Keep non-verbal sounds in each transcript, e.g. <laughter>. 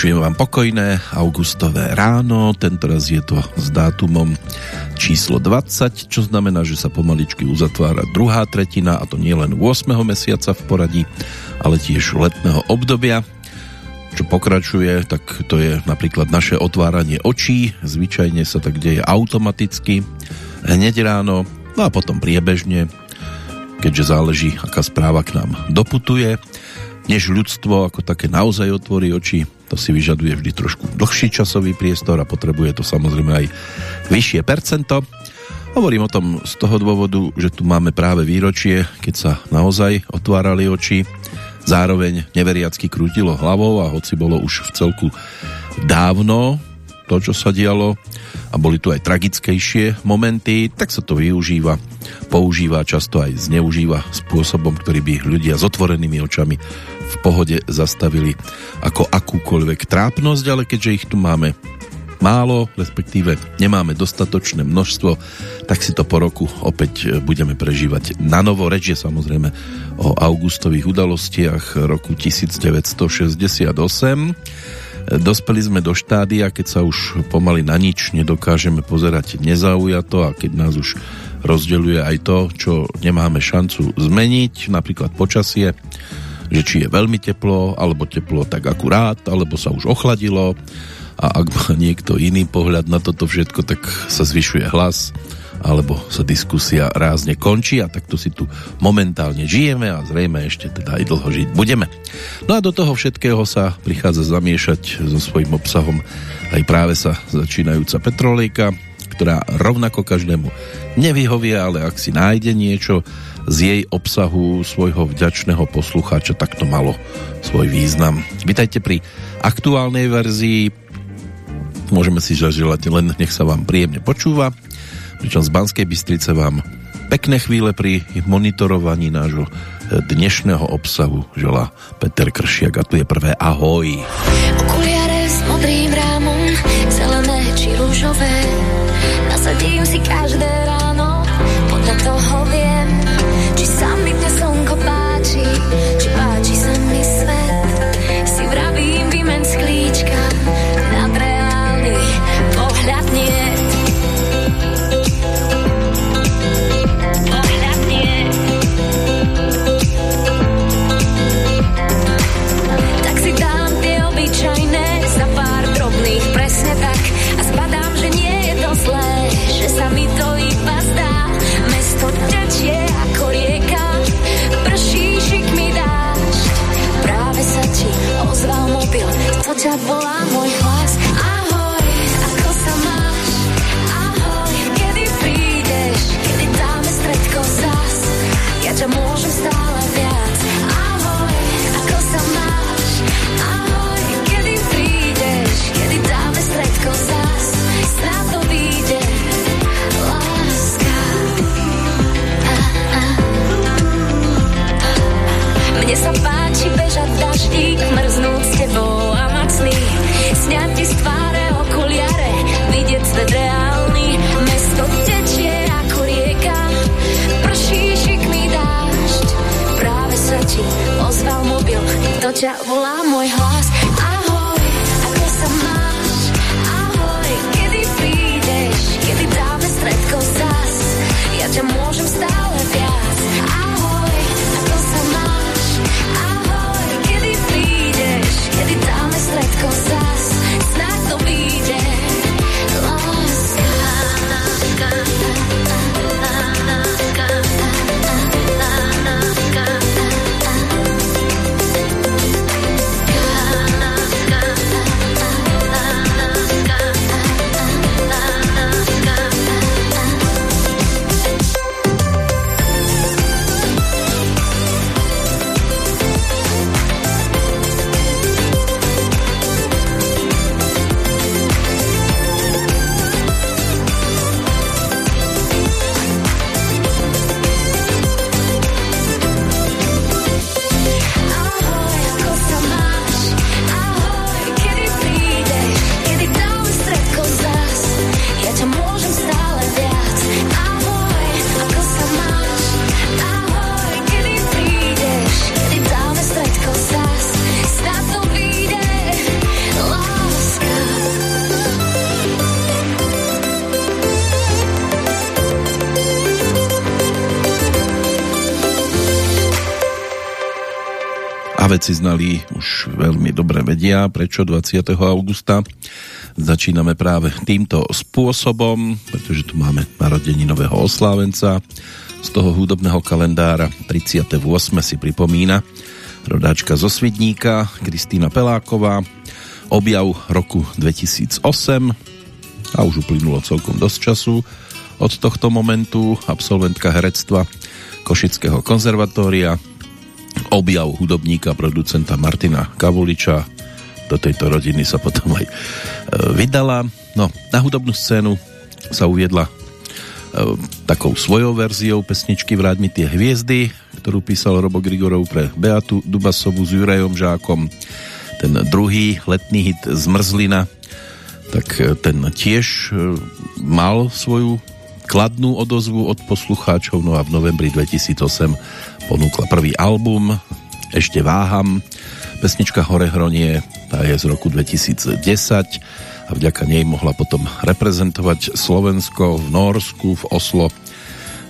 Vyšujem vám pokojné augustové ráno, tentoraz je to s dátumom číslo 20, čo znamená, že sa pomaličky uzatvára druhá tretina, a to nie len 8. mesiaca v poradí, ale tiež letného obdobia. Čo pokračuje, tak to je napríklad naše otváranie očí, zvyčajne sa tak deje automaticky, hneď ráno, no a potom priebežne, keďže záleží, aká správa k nám doputuje, než ľudstvo ako také naozaj otvorí oči, to si vyžaduje vždy trošku dlhší časový priestor a potrebuje to samozrejme aj vyššie percento. Hovorím o tom z toho dôvodu, že tu máme práve výročie, keď sa naozaj otvárali oči. Zároveň neveriacky krútilo hlavou a hoci bolo už v celku dávno to, čo sa dialo a boli tu aj tragickejšie momenty, tak sa to využíva, používa, často aj zneužíva spôsobom, ktorý by ľudia s otvorenými očami v pohode zastavili ako akúkoľvek trápnosť, ale keďže ich tu máme málo, respektíve nemáme dostatočné množstvo, tak si to po roku opäť budeme prežívať na novo. Reč je samozrejme o augustových udalostiach roku 1968. Dospeli sme do štádia, keď sa už pomaly na nič nedokážeme pozerať nezaujato a keď nás už rozdeľuje aj to, čo nemáme šancu zmeniť, napríklad počasie, že či je veľmi teplo, alebo teplo tak akurát, alebo sa už ochladilo. A ak má niekto iný pohľad na toto všetko, tak sa zvyšuje hlas alebo sa diskusia rázne končí a takto si tu momentálne žijeme a zrejme ešte teda aj dlho žiť budeme. No a do toho všetkého sa prichádza zamiešať so svojím obsahom aj práve sa začínajúca petrolejka, ktorá rovnako každému nevyhovie, ale ak si nájde niečo, z jej obsahu svojho vďačného poslucháča takto malo svoj význam. Vítajte pri aktuálnej verzii. Môžeme si zaželať len nech sa vám príjemne počúva. Pričom z Banskej Bystrice vám pekné chvíle pri monitorovaní nášho dnešného obsahu žela Peter Kršiak a tu je prvé ahoj. Okuliare s modrým rámom, zelené či rúžové, nasadím si každé ťa volá môj hlas. Ahoj, ako sa máš? Ahoj, kedy prídeš? Kedy dáme stredko zas? Ja ťa môžem stále viac. Ahoj, ako sa máš? Ahoj, kedy prídeš? Kedy dáme stredko zas? Snad to vyjde. Láska. A, a. Mne sa páči bežať daždík, mrznúť s tebou well i'm muy high veci znali už veľmi dobre vedia, prečo 20. augusta začíname práve týmto spôsobom, pretože tu máme narodení nového oslávenca z toho hudobného kalendára 38. si pripomína rodáčka zo Svidníka Kristýna Peláková objav roku 2008 a už uplynulo celkom dosť času od tohto momentu absolventka herectva Košického konzervatória objav hudobníka, producenta Martina Kavuliča do tejto rodiny sa potom aj e, vydala. No, na hudobnú scénu sa uviedla e, takou svojou verziou pesničky Vráť mi tie hviezdy, ktorú písal Robo Grigorov pre Beatu Dubasovu s Jurajom Žákom. Ten druhý letný hit Zmrzlina, tak e, ten tiež mal svoju kladnú odozvu od poslucháčov, no a v novembri 2008 ponúkla prvý album Ešte váham, pesnička Hore Hronie, tá je z roku 2010 a vďaka nej mohla potom reprezentovať Slovensko v Norsku, v Oslo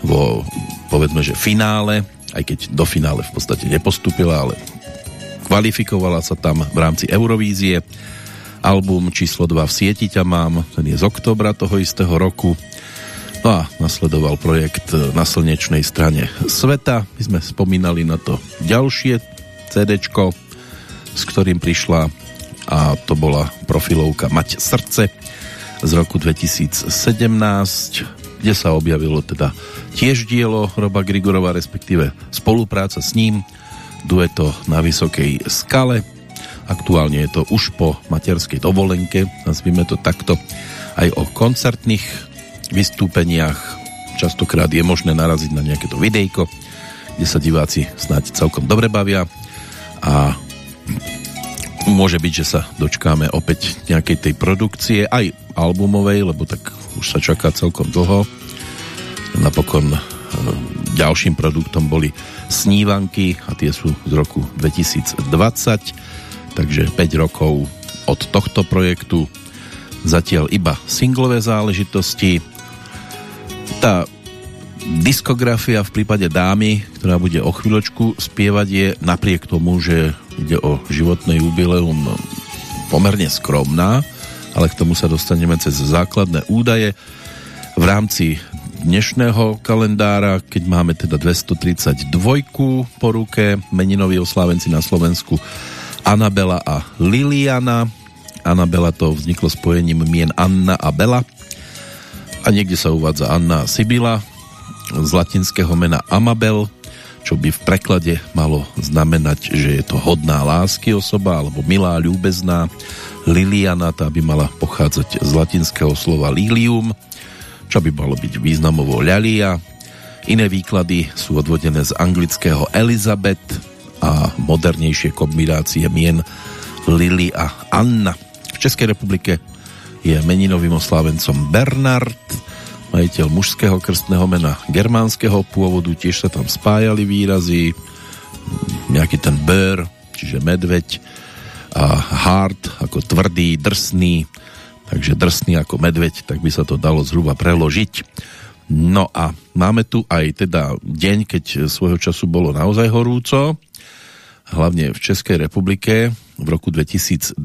vo, povedzme, že finále, aj keď do finále v podstate nepostupila, ale kvalifikovala sa tam v rámci Eurovízie. Album číslo 2 v sieti ťa mám, ten je z oktobra toho istého roku No a nasledoval projekt na slnečnej strane sveta. My sme spomínali na to ďalšie CD, s ktorým prišla a to bola profilovka Mať srdce z roku 2017, kde sa objavilo teda tiež dielo Roba Grigorova, respektíve spolupráca s ním, dueto na Vysokej skale. Aktuálne je to už po materskej dovolenke, nazvime to takto, aj o koncertných vystúpeniach. Častokrát je možné naraziť na nejaké to videjko, kde sa diváci snáď celkom dobre bavia a môže byť, že sa dočkáme opäť nejakej tej produkcie, aj albumovej, lebo tak už sa čaká celkom dlho. Napokon e, ďalším produktom boli snívanky a tie sú z roku 2020, takže 5 rokov od tohto projektu zatiaľ iba singlové záležitosti tá diskografia v prípade dámy, ktorá bude o chvíľočku spievať, je napriek tomu, že ide o životné jubileum pomerne skromná, ale k tomu sa dostaneme cez základné údaje. V rámci dnešného kalendára, keď máme teda 232 po ruke, meninoví oslávenci na Slovensku Anabela a Liliana. Anabela to vzniklo spojením mien Anna a Bela a niekde sa uvádza Anna Sibila z latinského mena Amabel, čo by v preklade malo znamenať, že je to hodná lásky osoba alebo milá, ľúbezná. Liliana tá by mala pochádzať z latinského slova lilium, čo by malo byť významovo ľalia. Iné výklady sú odvodené z anglického Elizabeth a modernejšie kombinácie mien Lily a Anna. V Českej republike je meninovým oslávencom Bernard, majiteľ mužského krstného mena germánskeho pôvodu, tiež sa tam spájali výrazy, nejaký ten ber, čiže medveď a hard ako tvrdý, drsný, takže drsný ako medveď, tak by sa to dalo zhruba preložiť. No a máme tu aj teda deň, keď svojho času bolo naozaj horúco, hlavne v Českej republike, v roku 2012,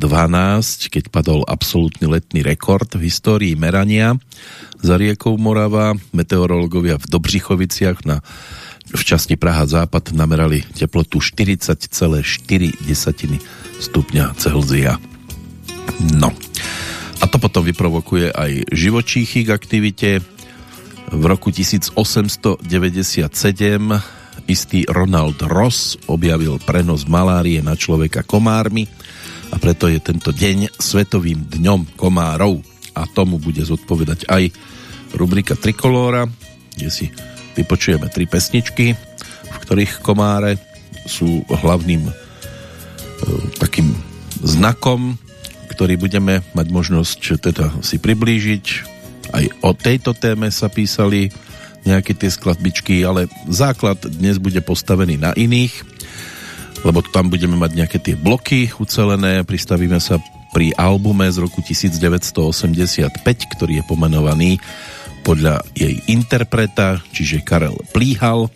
keď padol absolútny letný rekord v histórii merania za riekou Morava. Meteorológovia v Dobřichoviciach na, v časti Praha-Západ namerali teplotu 40,4 stupňa Celzia. No. A to potom vyprovokuje aj živočíchy k aktivite. V roku 1897 istý Ronald Ross objavil prenos malárie na človeka komármi a preto je tento deň Svetovým dňom komárov a tomu bude zodpovedať aj rubrika Trikolóra, kde si vypočujeme tri pesničky, v ktorých komáre sú hlavným e, takým znakom, ktorý budeme mať možnosť teda si priblížiť. Aj o tejto téme sa písali nejaké tie skladbičky, ale základ dnes bude postavený na iných, lebo tam budeme mať nejaké tie bloky ucelené, pristavíme sa pri albume z roku 1985, ktorý je pomenovaný podľa jej interpreta, čiže Karel Plíhal,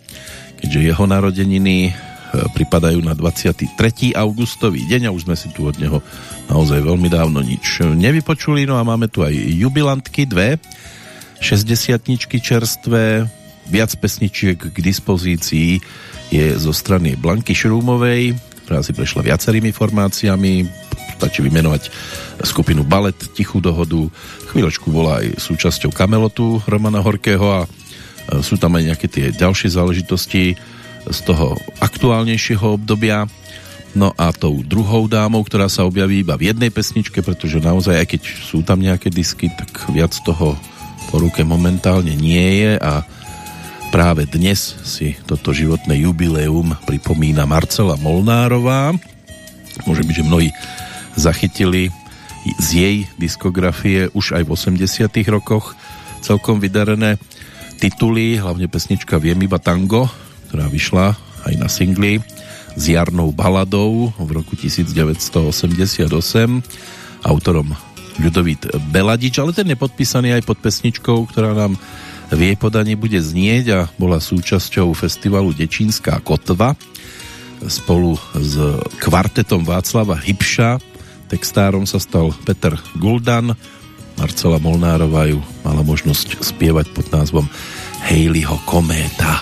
keďže jeho narodeniny pripadajú na 23. augustový deň a už sme si tu od neho naozaj veľmi dávno nič nevypočuli. No a máme tu aj jubilantky, dve, 60 čerstvé, viac pesničiek k dispozícii je zo strany Blanky Šrúmovej, ktorá si prešla viacerými formáciami, stačí vymenovať skupinu Balet, Tichú dohodu, chvíľočku bola aj súčasťou Kamelotu Romana Horkého a sú tam aj nejaké tie ďalšie záležitosti z toho aktuálnejšieho obdobia. No a tou druhou dámou, ktorá sa objaví iba v jednej pesničke, pretože naozaj, aj keď sú tam nejaké disky, tak viac toho po ruke momentálne nie je a Práve dnes si toto životné jubileum pripomína Marcela Molnárová. Môže byť, že mnohí zachytili z jej diskografie už aj v 80 rokoch celkom vydarené tituly, hlavne pesnička Viem iba tango, ktorá vyšla aj na singli s jarnou baladou v roku 1988 autorom Ľudovít Beladič, ale ten je podpísaný aj pod pesničkou, ktorá nám v jej podaní bude znieť a bola súčasťou festivalu Dečínská kotva spolu s kvartetom Václava Hybša. Textárom sa stal Peter Guldan. Marcela Molnárová ju mala možnosť spievať pod názvom Hejliho kométa.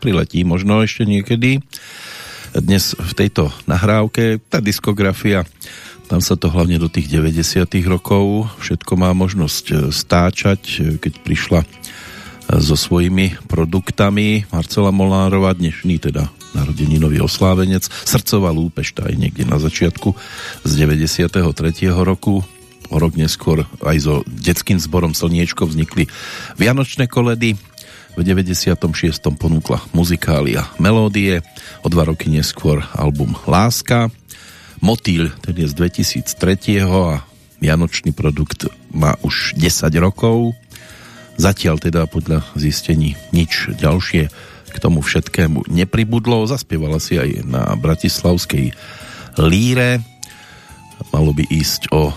Priletí možno ešte niekedy. Dnes v tejto nahrávke tá diskografia tam sa to hlavne do tých 90 rokov všetko má možnosť e, stáčať, e, keď prišla e, so svojimi produktami Marcela Molnárová, dnešný teda narodeninový oslávenec, srdcová lúpež, tá je niekde na začiatku z 93. roku o rok neskôr aj so detským zborom Slniečko vznikli Vianočné koledy v 96. ponúkla muzikália Melódie, o dva roky neskôr album Láska, Motýl, ten je z 2003. a Vianočný produkt má už 10 rokov. Zatiaľ teda podľa zistení nič ďalšie k tomu všetkému nepribudlo. Zaspievala si aj na Bratislavskej líre. Malo by ísť o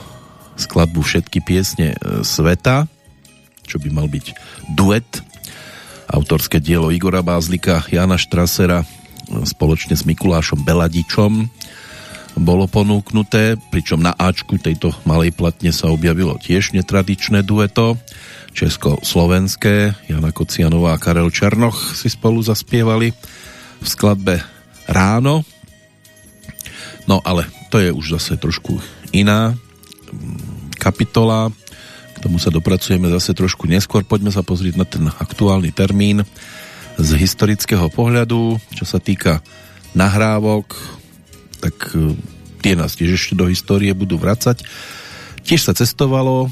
skladbu všetky piesne sveta, čo by mal byť duet. Autorské dielo Igora Bázlika, Jana Štrasera spoločne s Mikulášom Beladičom bolo ponúknuté, pričom na Ačku tejto malej platne sa objavilo tiež netradičné dueto. Česko-slovenské, Jana Kocianová a Karel Černoch si spolu zaspievali v skladbe Ráno. No ale to je už zase trošku iná kapitola. Tomu sa dopracujeme zase trošku neskôr. Poďme sa pozrieť na ten aktuálny termín z historického pohľadu, čo sa týka nahrávok, tak e, tie nás tiež ešte do histórie budú vracať. Tiež sa cestovalo,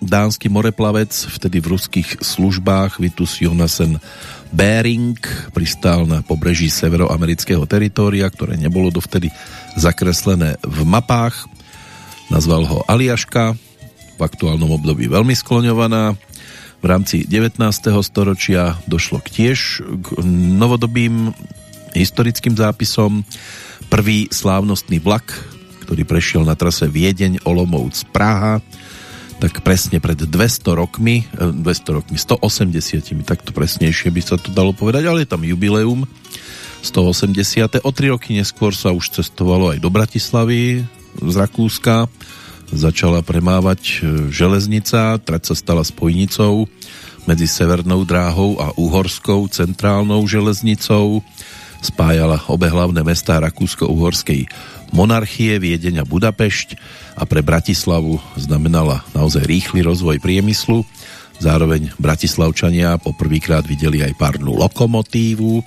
dánsky moreplavec, vtedy v ruských službách Vitus Jonasen Bering pristál na pobreží severoamerického teritória, ktoré nebolo dovtedy zakreslené v mapách. Nazval ho Aliaška, v aktuálnom období veľmi skloňovaná. V rámci 19. storočia došlo k tiež k novodobým historickým zápisom. Prvý slávnostný vlak, ktorý prešiel na trase Viedeň, Olomouc, Praha, tak presne pred 200 rokmi, 200 eh, rokmi, 180, tak to presnejšie by sa to dalo povedať, ale je tam jubileum 180. O tri roky neskôr sa už cestovalo aj do Bratislavy z Rakúska, začala premávať eh, železnica, trať sa stala spojnicou medzi Severnou dráhou a Uhorskou centrálnou železnicou, spájala obe hlavné mestá Rakúsko-Uhorskej monarchie Viedeň a Budapešť a pre Bratislavu znamenala naozaj rýchly rozvoj priemyslu. Zároveň Bratislavčania poprvýkrát videli aj párnu lokomotívu.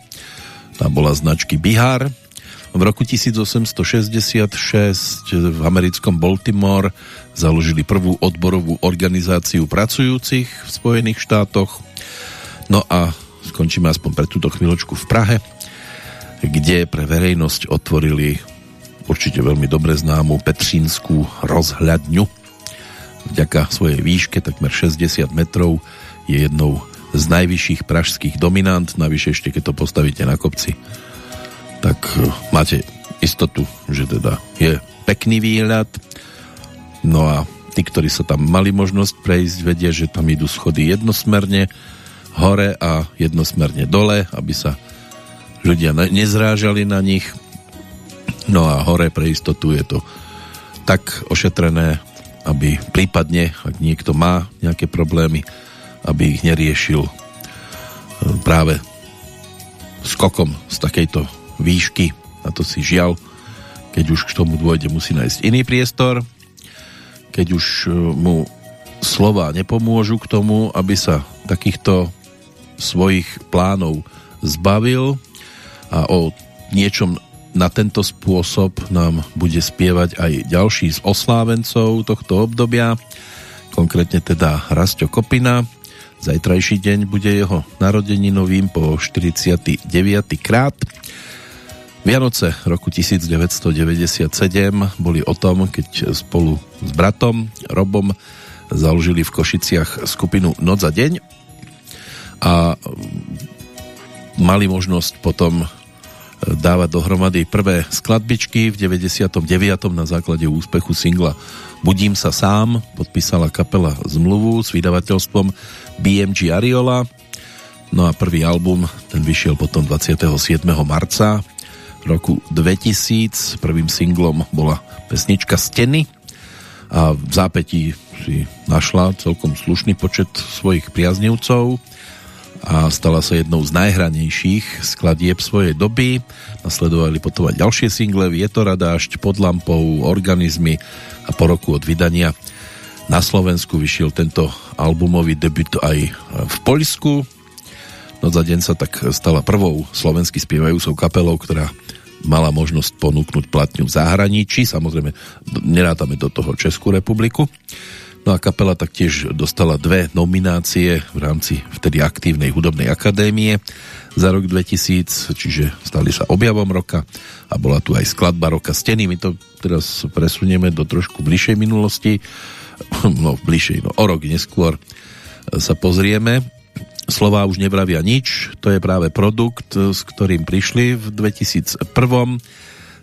Tam bola značky Bihar. V roku 1866 v americkom Baltimore založili prvú odborovú organizáciu pracujúcich v Spojených štátoch. No a skončíme aspoň pre túto chvíľočku v Prahe, kde pre verejnosť otvorili určite veľmi dobre známu Petřínskú rozhľadňu. Vďaka svojej výške takmer 60 metrov je jednou z najvyšších pražských dominant, navyše ešte keď to postavíte na kopci, tak e, máte istotu, že teda je pekný výhľad. No a tí, ktorí sa tam mali možnosť prejsť, vedia, že tam idú schody jednosmerne hore a jednosmerne dole, aby sa ľudia nezrážali na nich No a hore pre istotu je to tak ošetrené, aby prípadne, ak niekto má nejaké problémy, aby ich neriešil e, práve skokom z takejto výšky. A to si žial, keď už k tomu dôjde, musí nájsť iný priestor. Keď už e, mu slova nepomôžu k tomu, aby sa takýchto svojich plánov zbavil a o niečom na tento spôsob nám bude spievať aj ďalší z oslávencov tohto obdobia, konkrétne teda Rastio Kopina. Zajtrajší deň bude jeho narodeninovým po 49. krát. Vianoce roku 1997 boli o tom, keď spolu s bratom Robom založili v Košiciach skupinu Noc a deň a mali možnosť potom dávať dohromady prvé skladbičky v 99. na základe úspechu singla Budím sa sám, podpísala kapela zmluvu s vydavateľstvom BMG Ariola. No a prvý album, ten vyšiel potom 27. marca roku 2000. Prvým singlom bola pesnička Steny a v zápätí si našla celkom slušný počet svojich priaznivcov a stala sa jednou z najhranejších skladieb svojej doby. Nasledovali potom aj ďalšie single Vietora dážď, Pod lampou, Organizmy a po roku od vydania na Slovensku vyšiel tento albumový debut aj v Poľsku. No za deň sa tak stala prvou slovensky spievajúcou kapelou, ktorá mala možnosť ponúknuť platňu v zahraničí. Samozrejme, nerátame do toho Českú republiku. No a kapela taktiež dostala dve nominácie v rámci vtedy aktívnej hudobnej akadémie za rok 2000, čiže stali sa objavom roka a bola tu aj skladba roka Steny. My to teraz presunieme do trošku bližšej minulosti, <laughs> no bližšej, no o rok neskôr sa pozrieme. Slová už nevravia nič, to je práve produkt, s ktorým prišli v 2001.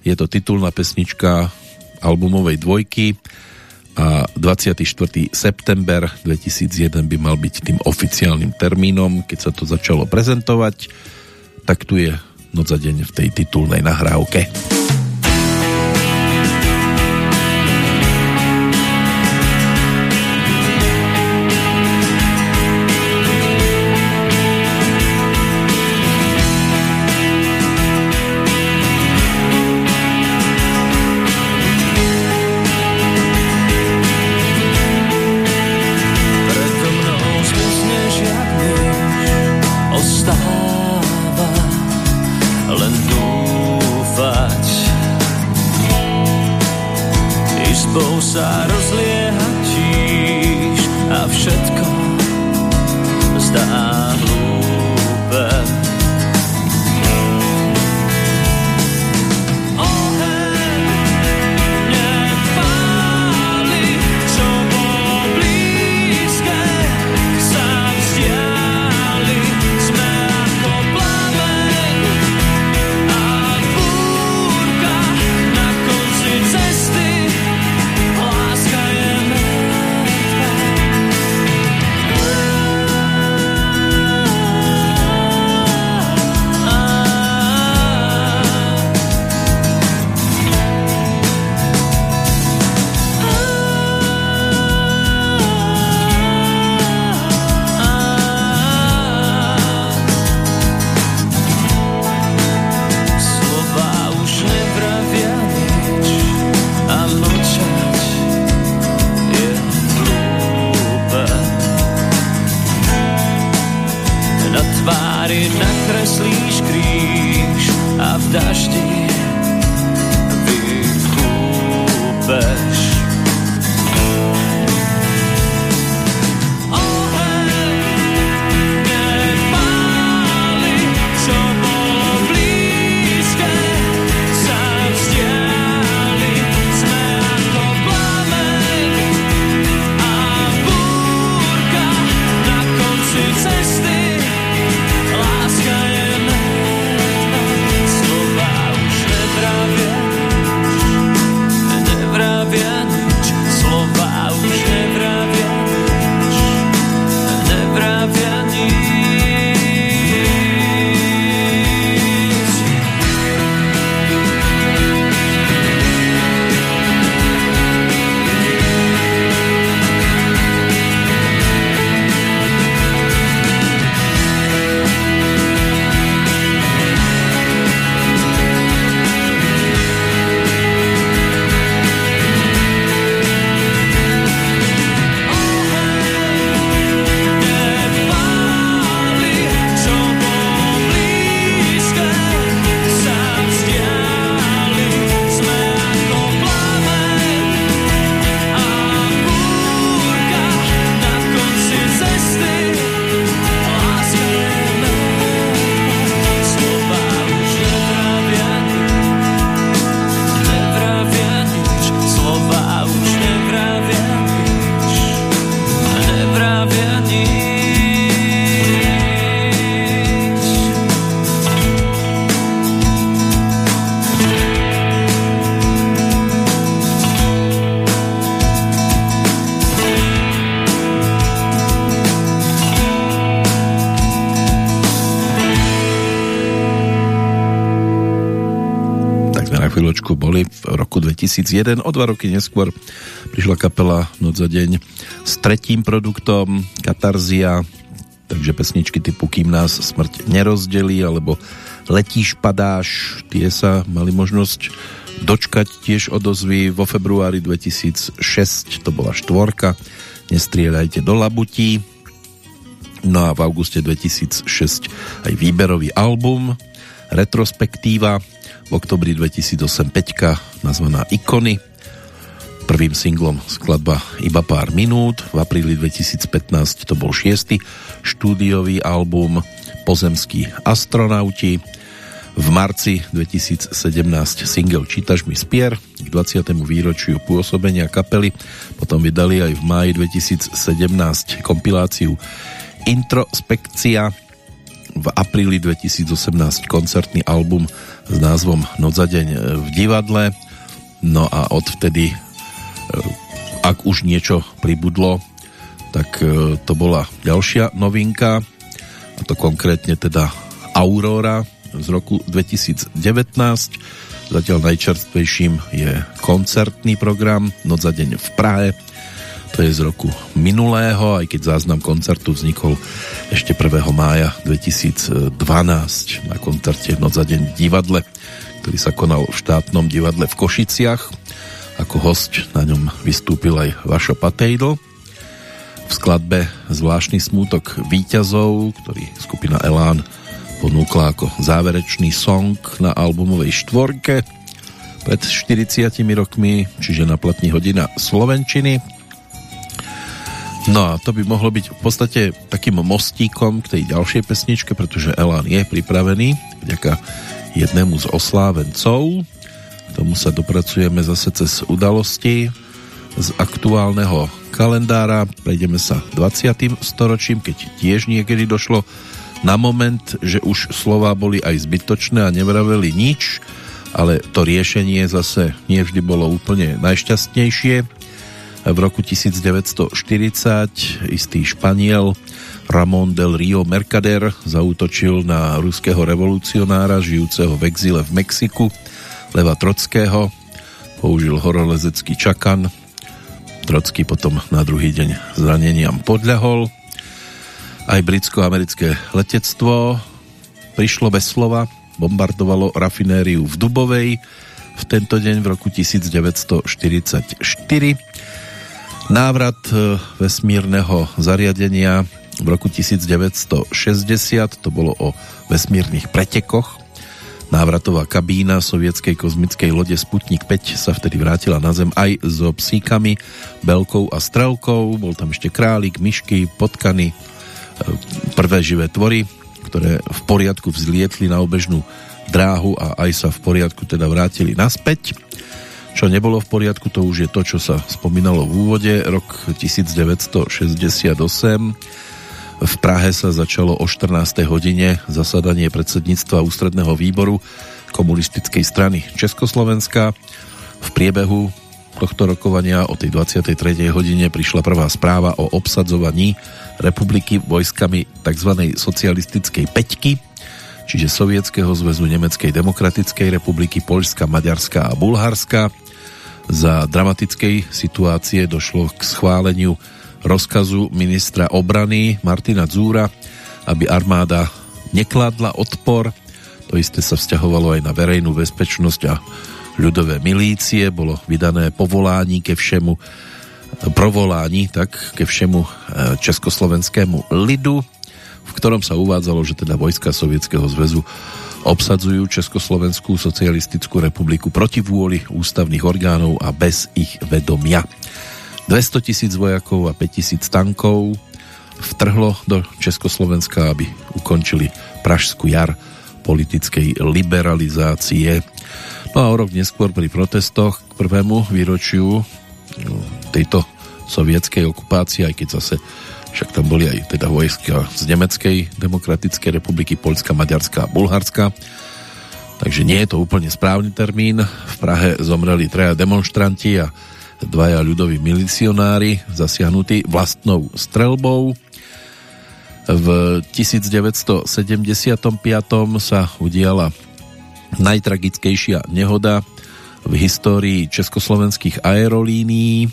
Je to titulná pesnička albumovej dvojky a 24. september 2001 by mal byť tým oficiálnym termínom, keď sa to začalo prezentovať. Tak tu je noc za deň v tej titulnej nahrávke. 2001. O dva roky neskôr prišla kapela Noc za deň s tretím produktom Katarzia, takže pesničky typu Kým nás smrť nerozdelí alebo Letíš, padáš, tie sa mali možnosť dočkať tiež odozvy vo februári 2006, to bola štvorka, Nestrieľajte do labutí, no a v auguste 2006 aj výberový album Retrospektíva. V oktobri 2008 peťka nazvaná Ikony. Prvým singlom skladba Iba pár minút. V apríli 2015 to bol šiestý štúdiový album Pozemskí astronauti. V marci 2017 single Čítaš mi spier k 20. výročiu pôsobenia kapely. Potom vydali aj v máji 2017 kompiláciu Introspekcia v apríli 2018 koncertný album s názvom Noc za deň v divadle. No a odvtedy e, ak už niečo pribudlo, tak e, to bola ďalšia novinka, a to konkrétne teda Aurora z roku 2019. Zatiaľ najčerstvejším je koncertný program Noc za deň v Prahe. To je z roku minulého, aj keď záznam koncertu vznikol ešte 1. mája 2012 na koncerte Noc za deň v divadle, ktorý sa konal v štátnom divadle v Košiciach ako host na ňom vystúpil aj Vašo Patejdl. V skladbe Zvláštny smútok výťazov, ktorý skupina Elán ponúkla ako záverečný song na albumovej štvorke pred 40 rokmi, čiže na platní hodina Slovenčiny. No a to by mohlo byť v podstate takým mostíkom k tej ďalšej pesničke, pretože Elán je pripravený vďaka jednému z oslávencov, tomu sa dopracujeme zase cez udalosti z aktuálneho kalendára. Prejdeme sa 20. storočím, keď tiež niekedy došlo na moment, že už slova boli aj zbytočné a nevraveli nič, ale to riešenie zase nie vždy bolo úplne najšťastnejšie. V roku 1940 istý Španiel Ramón del Rio Mercader zautočil na ruského revolucionára žijúceho v exile v Mexiku Leva Trockého, použil horolezecký čakan, Trocký potom na druhý deň zraneniam podľahol. Aj britsko-americké letectvo prišlo bez slova, bombardovalo rafinériu v Dubovej v tento deň v roku 1944. Návrat e, vesmírneho zariadenia v roku 1960, to bolo o vesmírnych pretekoch, Návratová kabína sovietskej kozmickej lode Sputnik 5 sa vtedy vrátila na Zem aj so psíkami, belkou a strelkou. Bol tam ešte králik, myšky, potkany, e, prvé živé tvory, ktoré v poriadku vzlietli na obežnú dráhu a aj sa v poriadku teda vrátili naspäť. Čo nebolo v poriadku, to už je to, čo sa spomínalo v úvode, rok 1968 v Prahe sa začalo o 14. hodine zasadanie predsedníctva ústredného výboru komunistickej strany Československa. V priebehu tohto rokovania o tej 23. hodine prišla prvá správa o obsadzovaní republiky vojskami tzv. socialistickej peťky, čiže Sovietskeho zväzu Nemeckej demokratickej republiky, Poľska, Maďarska a Bulharska. Za dramatickej situácie došlo k schváleniu rozkazu ministra obrany Martina Zúra, aby armáda nekladla odpor. To isté sa vzťahovalo aj na verejnú bezpečnosť a ľudové milície. Bolo vydané povolání ke všemu provolání, tak ke všemu e, československému lidu, v ktorom sa uvádzalo, že teda vojska Sovietskeho zväzu obsadzujú Československú socialistickú republiku proti vôli ústavných orgánov a bez ich vedomia. 200 tisíc vojakov a 5 tisíc tankov vtrhlo do Československa, aby ukončili Pražskú jar politickej liberalizácie. No a o rok neskôr pri protestoch k prvému výročiu no, tejto sovietskej okupácie, aj keď zase však tam boli aj teda vojska z Nemeckej demokratickej republiky, Polska, Maďarska a Bulharska. Takže nie je to úplne správny termín. V Prahe zomreli traja demonstranti a dvaja ľudoví milicionári zasiahnutí vlastnou strelbou. V 1975 sa udiala najtragickejšia nehoda v histórii československých aerolínií.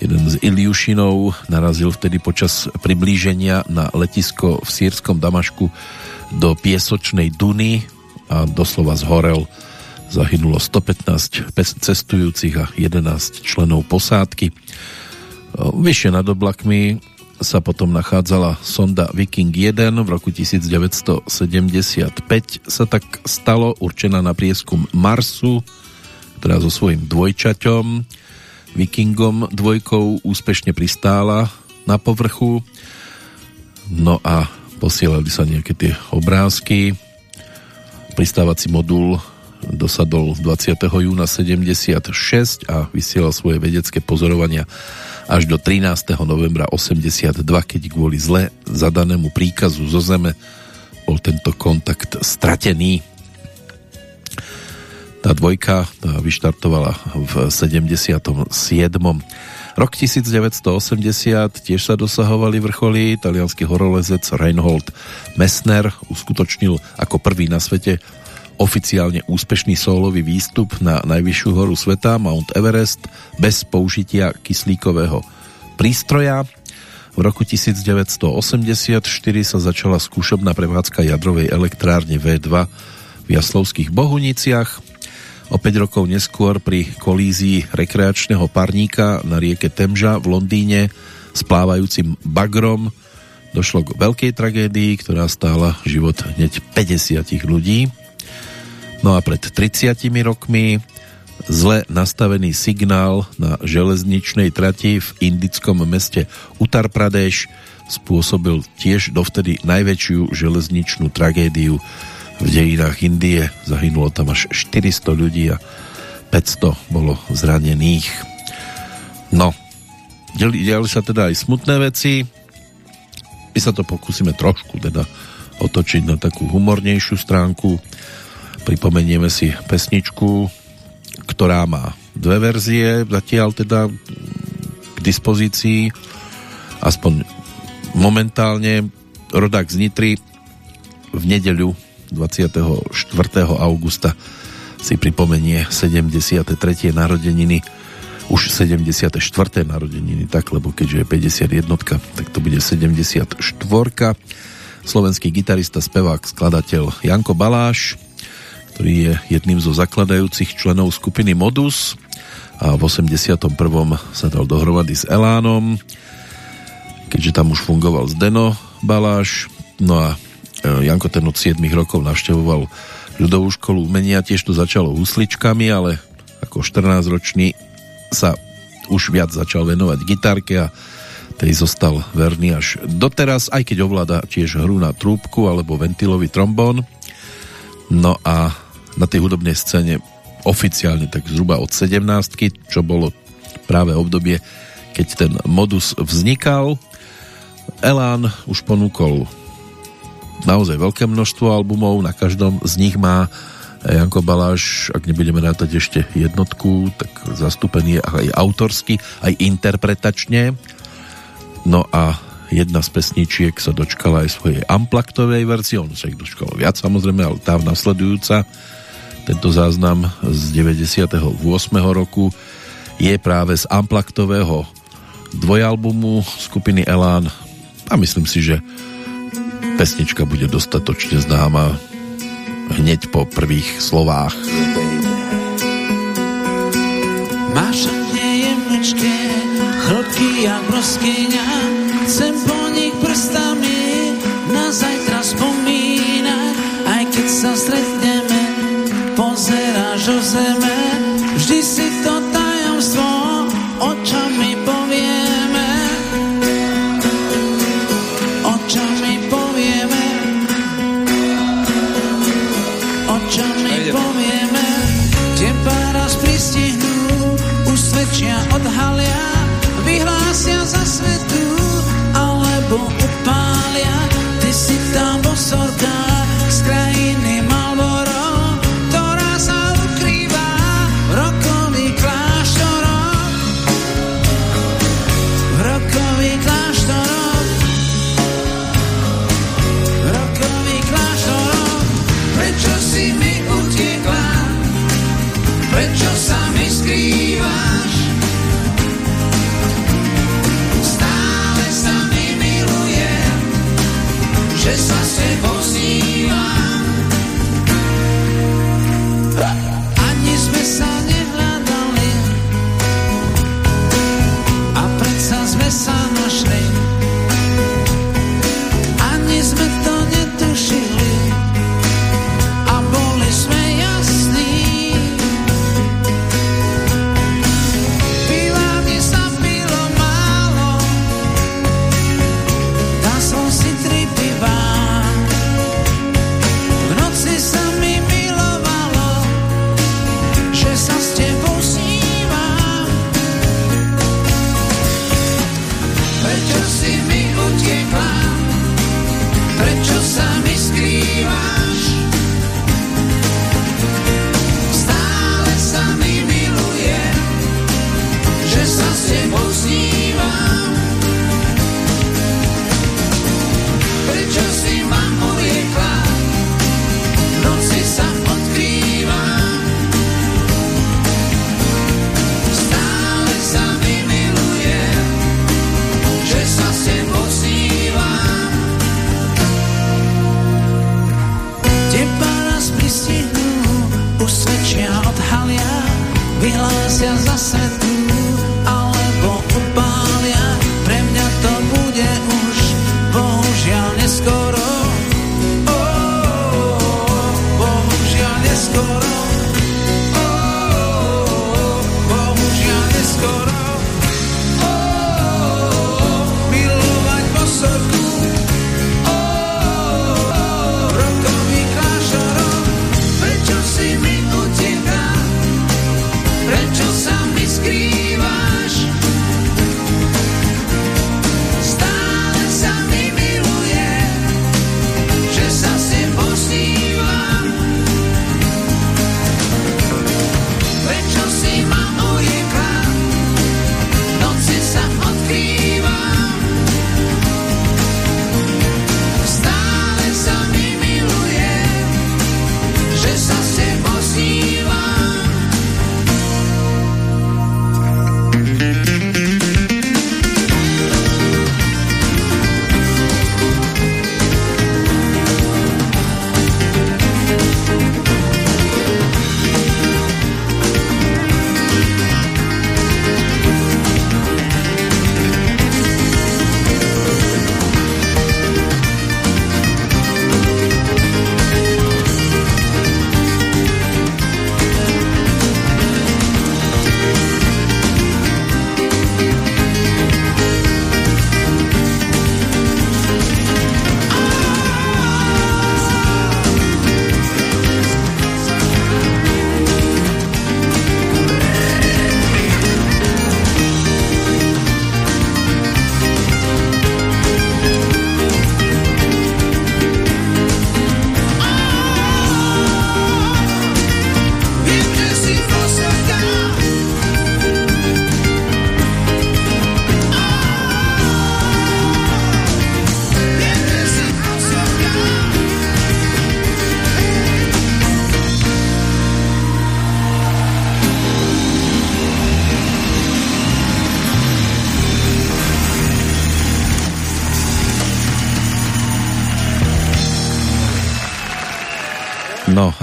Jeden z Iliušinov narazil vtedy počas priblíženia na letisko v sírskom Damašku do piesočnej Duny a doslova zhorel zahynulo 115 cestujúcich a 11 členov posádky. Vyššie nad oblakmi sa potom nachádzala sonda Viking 1 v roku 1975 sa tak stalo určená na prieskum Marsu, ktorá so svojím dvojčaťom. Vikingom dvojkou úspešne pristála na povrchu. No a posielali sa nejaké tie obrázky. Pristávací modul dosadol 20. júna 76 a vysielal svoje vedecké pozorovania až do 13. novembra 82, keď kvôli zle zadanému príkazu zo Zeme bol tento kontakt stratený. Tá dvojka tá vyštartovala v 77. Rok 1980 tiež sa dosahovali vrcholy. Talianský horolezec Reinhold Messner uskutočnil ako prvý na svete oficiálne úspešný sólový výstup na najvyššiu horu sveta Mount Everest bez použitia kyslíkového prístroja. V roku 1984 sa začala skúšobná prevádzka jadrovej elektrárne V2 v Jaslovských Bohuniciach. O 5 rokov neskôr pri kolízii rekreačného parníka na rieke Temža v Londýne s plávajúcim bagrom došlo k veľkej tragédii, ktorá stála život hneď 50 ľudí. No a pred 30 rokmi zle nastavený signál na železničnej trati v indickom meste Uttar Pradesh spôsobil tiež dovtedy najväčšiu železničnú tragédiu v dejinách Indie. Zahynulo tam až 400 ľudí a 500 bolo zranených. No, diali sa teda aj smutné veci. My sa to pokúsime trošku teda otočiť na takú humornejšiu stránku. Pripomenieme si pesničku, ktorá má dve verzie, zatiaľ teda k dispozícii, aspoň momentálne rodák z Nitry v nedeľu 24. augusta si pripomenie 73. narodeniny už 74. narodeniny tak, lebo keďže je 51, tak to bude 74. Slovenský gitarista, spevák, skladateľ Janko Baláš, ktorý je jedným zo zakladajúcich členov skupiny Modus a v 81. sa dal dohromady s Elánom, keďže tam už fungoval Zdeno Baláš, no a E, Janko ten od 7 rokov navštevoval ľudovú školu umenia, tiež to začalo husličkami, ale ako 14 ročný sa už viac začal venovať gitarke a tej zostal verný až doteraz, aj keď ovláda tiež hru na trúbku alebo ventilový trombón. No a na tej hudobnej scéne oficiálne tak zhruba od 17 čo bolo práve obdobie, keď ten modus vznikal. Elán už ponúkol naozaj veľké množstvo albumov, na každom z nich má Janko Baláš, ak nebudeme rátať ešte jednotku, tak zastúpený je aj autorsky, aj interpretačne. No a jedna z pesničiek sa dočkala aj svojej amplaktovej verzie, on sa ich dočkalo viac samozrejme, ale tá nasledujúca, tento záznam z 98. roku je práve z amplaktového dvojalbumu skupiny Elán a myslím si, že pesnička bude dostatočne známa hneď po prvých slovách. Máš jemničké chlopky jak broskyňa, chcem po nich prstami na zajtra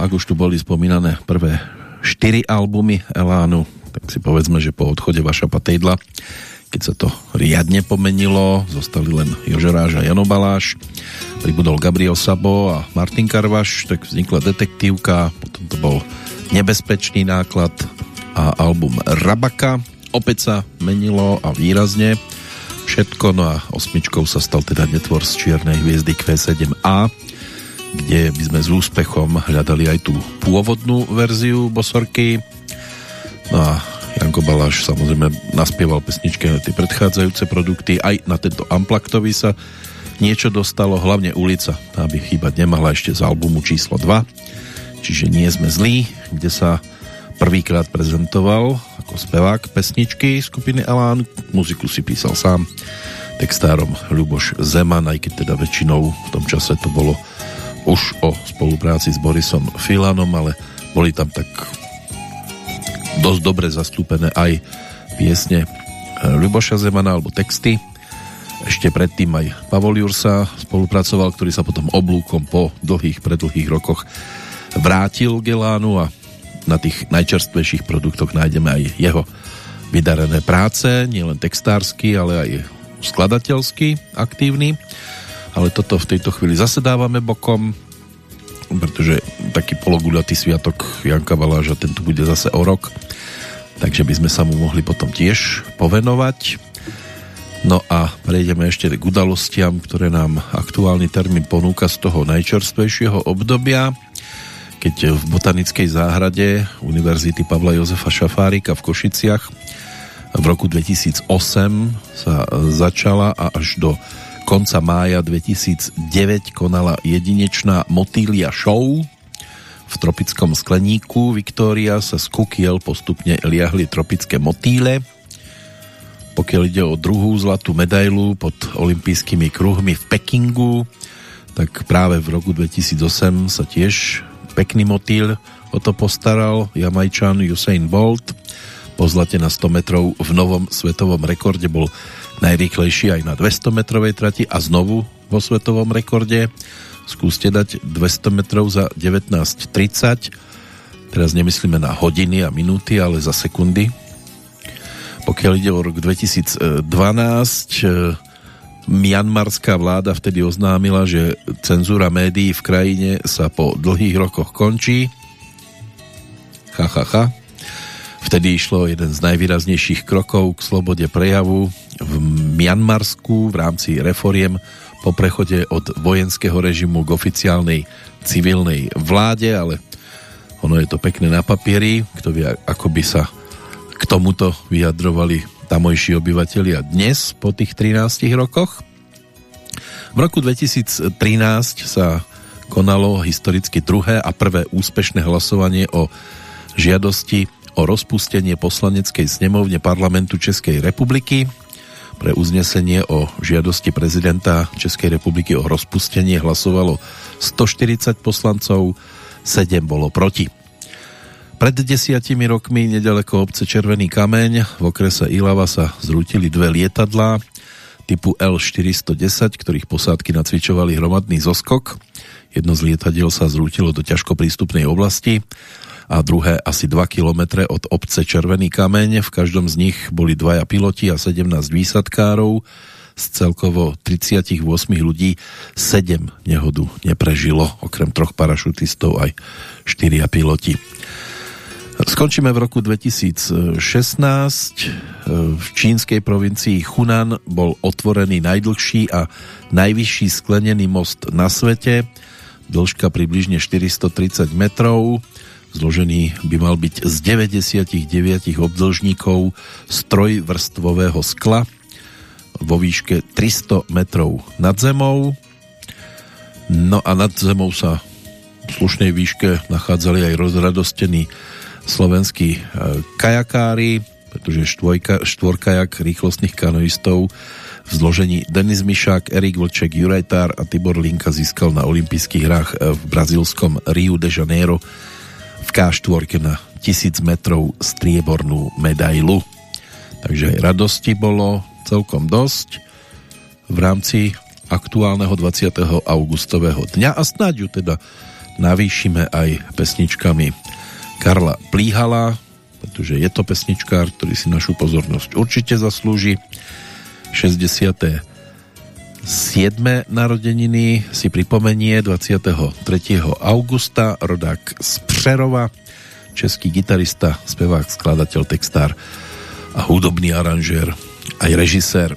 ak už tu boli spomínané prvé štyri albumy Elánu, tak si povedzme, že po odchode Vaša Patejdla, keď sa to riadne pomenilo, zostali len Jožeráž a Jano Baláš, pribudol Gabriel Sabo a Martin Karvaš, tak vznikla Detektívka, potom to bol Nebezpečný náklad a album Rabaka. Opäť sa menilo a výrazne všetko, no a osmičkou sa stal teda netvor z Čiernej hviezdy Q7A, kde by sme s úspechom hľadali aj tú pôvodnú verziu Bosorky. No a Janko Baláš samozrejme naspieval pesničke na tie predchádzajúce produkty. Aj na tento Amplaktovi sa niečo dostalo, hlavne ulica. Tá by chýbať nemala ešte z albumu číslo 2. Čiže nie sme zlí, kde sa prvýkrát prezentoval ako spevák pesničky skupiny Elán. Muziku si písal sám textárom Ľuboš Zeman, aj keď teda väčšinou v tom čase to bolo už o spolupráci s Borisom Filanom, ale boli tam tak dosť dobre zastúpené aj piesne Ľuboša Zemana alebo texty. Ešte predtým aj Pavol Jursa spolupracoval, ktorý sa potom oblúkom po dlhých, predlhých rokoch vrátil k Elánu a na tých najčerstvejších produktoch nájdeme aj jeho vydarené práce, nielen textársky, ale aj skladateľsky aktívny ale toto v tejto chvíli zase dávame bokom, pretože taký pologuľatý sviatok Janka Baláža, ten tu bude zase o rok, takže by sme sa mu mohli potom tiež povenovať. No a prejdeme ešte k udalostiam, ktoré nám aktuálny termín ponúka z toho najčerstvejšieho obdobia, keď v Botanickej záhrade Univerzity Pavla Jozefa Šafárika v Košiciach v roku 2008 sa začala a až do konca mája 2009 konala jedinečná Motýlia Show. V tropickom skleníku Viktória sa z kukiel postupne liahli tropické motýle. Pokiaľ ide o druhú zlatú medailu pod olympijskými kruhmi v Pekingu, tak práve v roku 2008 sa tiež pekný motýl o to postaral Jamajčan Usain Bolt. Po zlate na 100 metrov v novom svetovom rekorde bol najrýchlejší aj na 200 metrovej trati a znovu vo svetovom rekorde. Skúste dať 200 metrov za 19.30. Teraz nemyslíme na hodiny a minúty, ale za sekundy. Pokiaľ ide o rok 2012, Mianmarská vláda vtedy oznámila, že cenzúra médií v krajine sa po dlhých rokoch končí. Ha, ha, ha. Vtedy išlo jeden z najvýraznejších krokov k slobode prejavu v Mianmarsku v rámci reforiem po prechode od vojenského režimu k oficiálnej civilnej vláde, ale ono je to pekné na papieri, kto vie, ako by sa k tomuto vyjadrovali tamojší obyvateľia dnes po tých 13 rokoch. V roku 2013 sa konalo historicky druhé a prvé úspešné hlasovanie o žiadosti o rozpustenie poslaneckej snemovne parlamentu Českej republiky pre uznesenie o žiadosti prezidenta Českej republiky o rozpustenie hlasovalo 140 poslancov, 7 bolo proti. Pred desiatimi rokmi nedaleko obce Červený kameň v okrese Ilava sa zrútili dve lietadlá typu L-410, ktorých posádky nacvičovali hromadný zoskok. Jedno z lietadiel sa zrútilo do ťažko prístupnej oblasti a druhé asi 2 km od obce Červený kameň. V každom z nich boli dvaja piloti a 17 výsadkárov. Z celkovo 38 ľudí 7 nehodu neprežilo, okrem troch parašutistov aj 4 piloti. Skončíme v roku 2016. V čínskej provincii Hunan bol otvorený najdlhší a najvyšší sklenený most na svete. Dĺžka približne 430 metrov. Zložený by mal byť z 99 obdĺžníkov strojvrstvového skla vo výške 300 metrov nad zemou. No a nad zemou sa v slušnej výške nachádzali aj rozradostení slovenskí e, kajakári, pretože štvojka, štvorkajak rýchlostných kanoistov v zložení Denis Mišák, Erik Vlček, Juraj Tár a Tibor Linka získal na olympijských hrách e, v brazílskom Rio de Janeiro v K4 na 1000 metrov striebornú medailu. Takže radosti bolo celkom dosť v rámci aktuálneho 20. augustového dňa a snáď ju teda navýšime aj pesničkami Karla Plíhala, pretože je to pesničkár, ktorý si našu pozornosť určite zaslúži. 67. narodeniny si pripomenie 23. augusta, rodák z Přerova, český gitarista, spevák, skladateľ, textár a hudobný aranžér, aj režisér.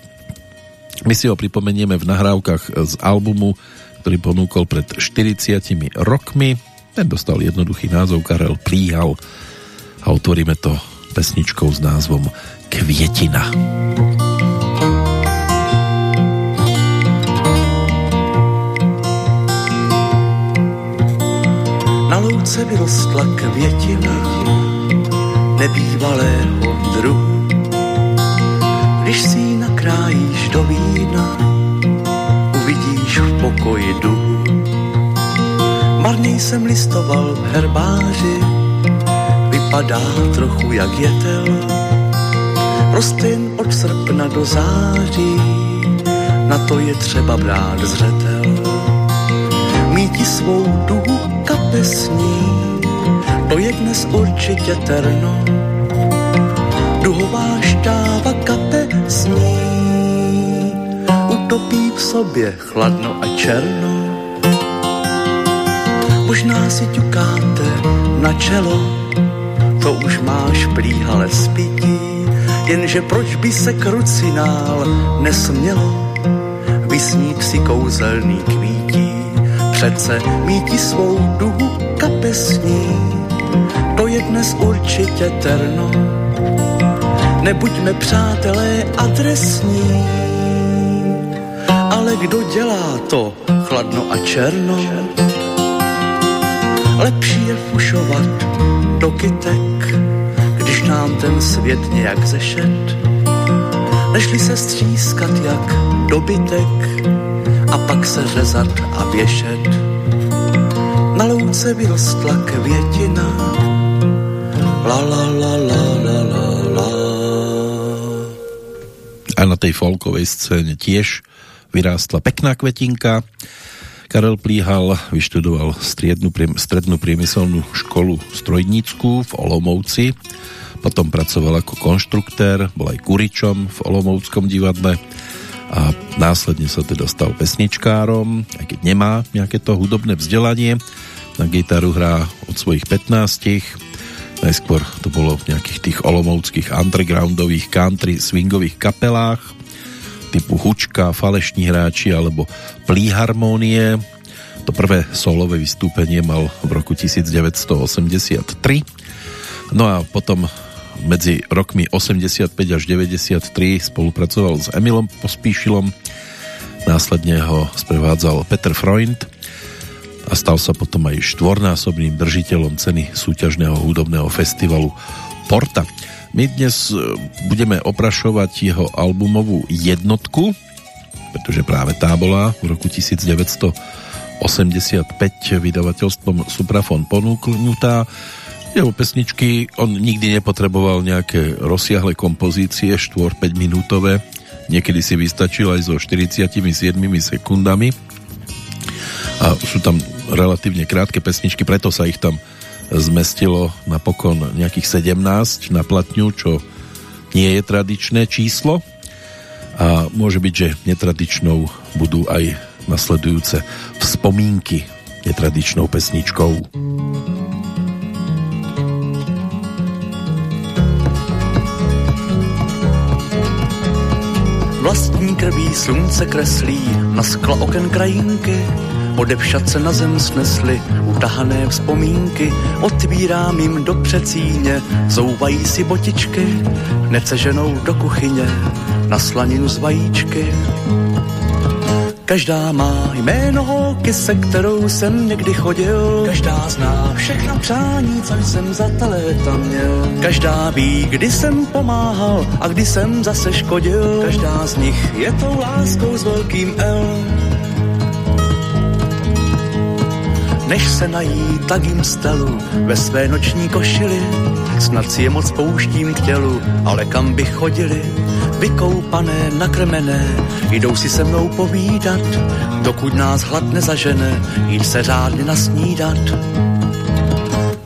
My si ho pripomenieme v nahrávkach z albumu, ktorý ponúkol pred 40 rokmi ten dostal jednoduchý názov Karel Plíhal a otvoríme to pesničkou s názvom Kvietina. Na louce vyrostla květina nebývalého druhu. Když si ji nakrájíš do vína, uvidíš v pokoji duhu Marně jsem listoval v herbáři, vypadá trochu jak jetel. Roste jen od srpna do září, na to je třeba brát zřetel. Míti svou duhu kapesní, to je dnes určitě terno. Duhová šťáva kapesní, utopí v sobě chladno a černo Možná si ťukáte na čelo, to už máš plíhale spití, jenže proč by se krucinál nesmělo vysnít si kouzelný kvítí. Přece míti svou duhu kapesní, to je dnes určitě terno. Nebuďme přátelé adresní, ale kdo dělá to chladno a černo, Lepší je fušovat do kytek, když nám ten svět nějak zešet, nežli se střískat jak dobytek a pak se řezat a věšet. Na louce vyrostla květina, la la la la la la la. A na tej folkovej scéne tiež vyrástla pekná kvetinka, Karel Plíhal vyštudoval strednú, strednú priemyselnú školu strojnícku v Olomouci, potom pracoval ako konštruktér, bol aj kuričom v Olomouckom divadle a následne sa teda stal pesničkárom, aj keď nemá nejaké to hudobné vzdelanie. Na gitaru hrá od svojich 15. Najskôr to bolo v nejakých tých olomouckých undergroundových country swingových kapelách typu Hučka, Falešní hráči alebo Plíharmónie. To prvé solové vystúpenie mal v roku 1983. No a potom medzi rokmi 85 až 93 spolupracoval s Emilom Pospíšilom, následne ho sprevádzal Peter Freund a stal sa potom aj štvornásobným držiteľom ceny súťažného hudobného festivalu Porta. My dnes e, budeme oprašovať jeho albumovú jednotku, pretože práve tá bola v roku 1985 vydavateľstvom Suprafon ponúknutá jeho pesničky, on nikdy nepotreboval nejaké rozsiahle kompozície, 4-5 minútové, niekedy si vystačil aj so 47 sekundami. A sú tam relatívne krátke pesničky, preto sa ich tam zmestilo napokon nejakých 17 na platňu, čo nie je tradičné číslo. A môže byť, že netradičnou budú aj nasledujúce vzpomínky netradičnou pesničkou. Vlastní krví slunce kreslí na skla oken krajinky, odevšat se na zem snesly utahané vzpomínky, otvírám jim do přecíně, zouvají si botičky, hned se ženou do kuchyně, na slaninu z vajíčky. Každá má jméno holky, se kterou jsem někdy chodil. Každá zná všechna přání, co jsem za ta léta měl. Každá ví, kdy jsem pomáhal a kdy jsem zase škodil. Každá z nich je tou láskou s velkým L. Než se nají, tak jim stelu ve své noční košili. Snad si je moc pouštím k tělu, ale kam by chodili? vykoupané, nakrmené, jdou si se mnou povídat, dokud nás hlad nezažene, jít se řádně nasnídat.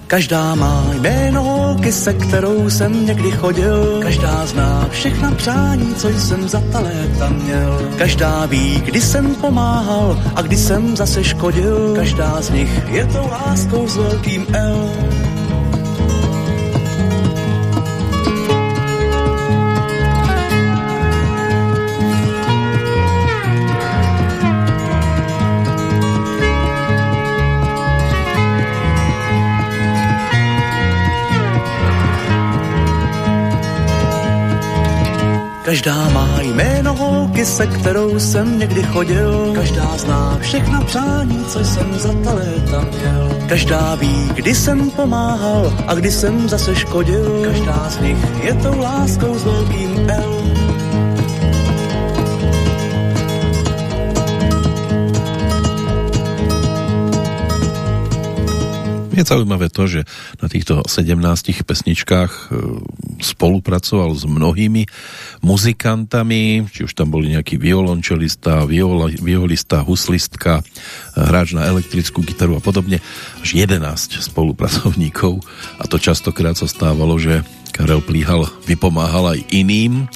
Každá má jméno holky, se kterou jsem někdy chodil. Každá zná všechna přání, co jsem za ta léta měl. Každá ví, kdy jsem pomáhal a kdy jsem zase škodil. Každá z nich je to láskou s velkým L. Každá má jméno holky, se kterou jsem někdy chodil. Každá zná všechna přání, co jsem za ta léta měl. Každá ví, kdy jsem pomáhal a kdy jsem zase škodil. Každá z nich je tou láskou s velkým L. Je zaujímavé to, že na týchto 17 pesničkách e, spolupracoval s mnohými muzikantami, či už tam boli nejaký violončelista, viola, violista, huslistka, hráč na elektrickú gitaru a podobne, až 11 spolupracovníkov a to častokrát sa stávalo, že Karel Plíhal vypomáhal aj iným.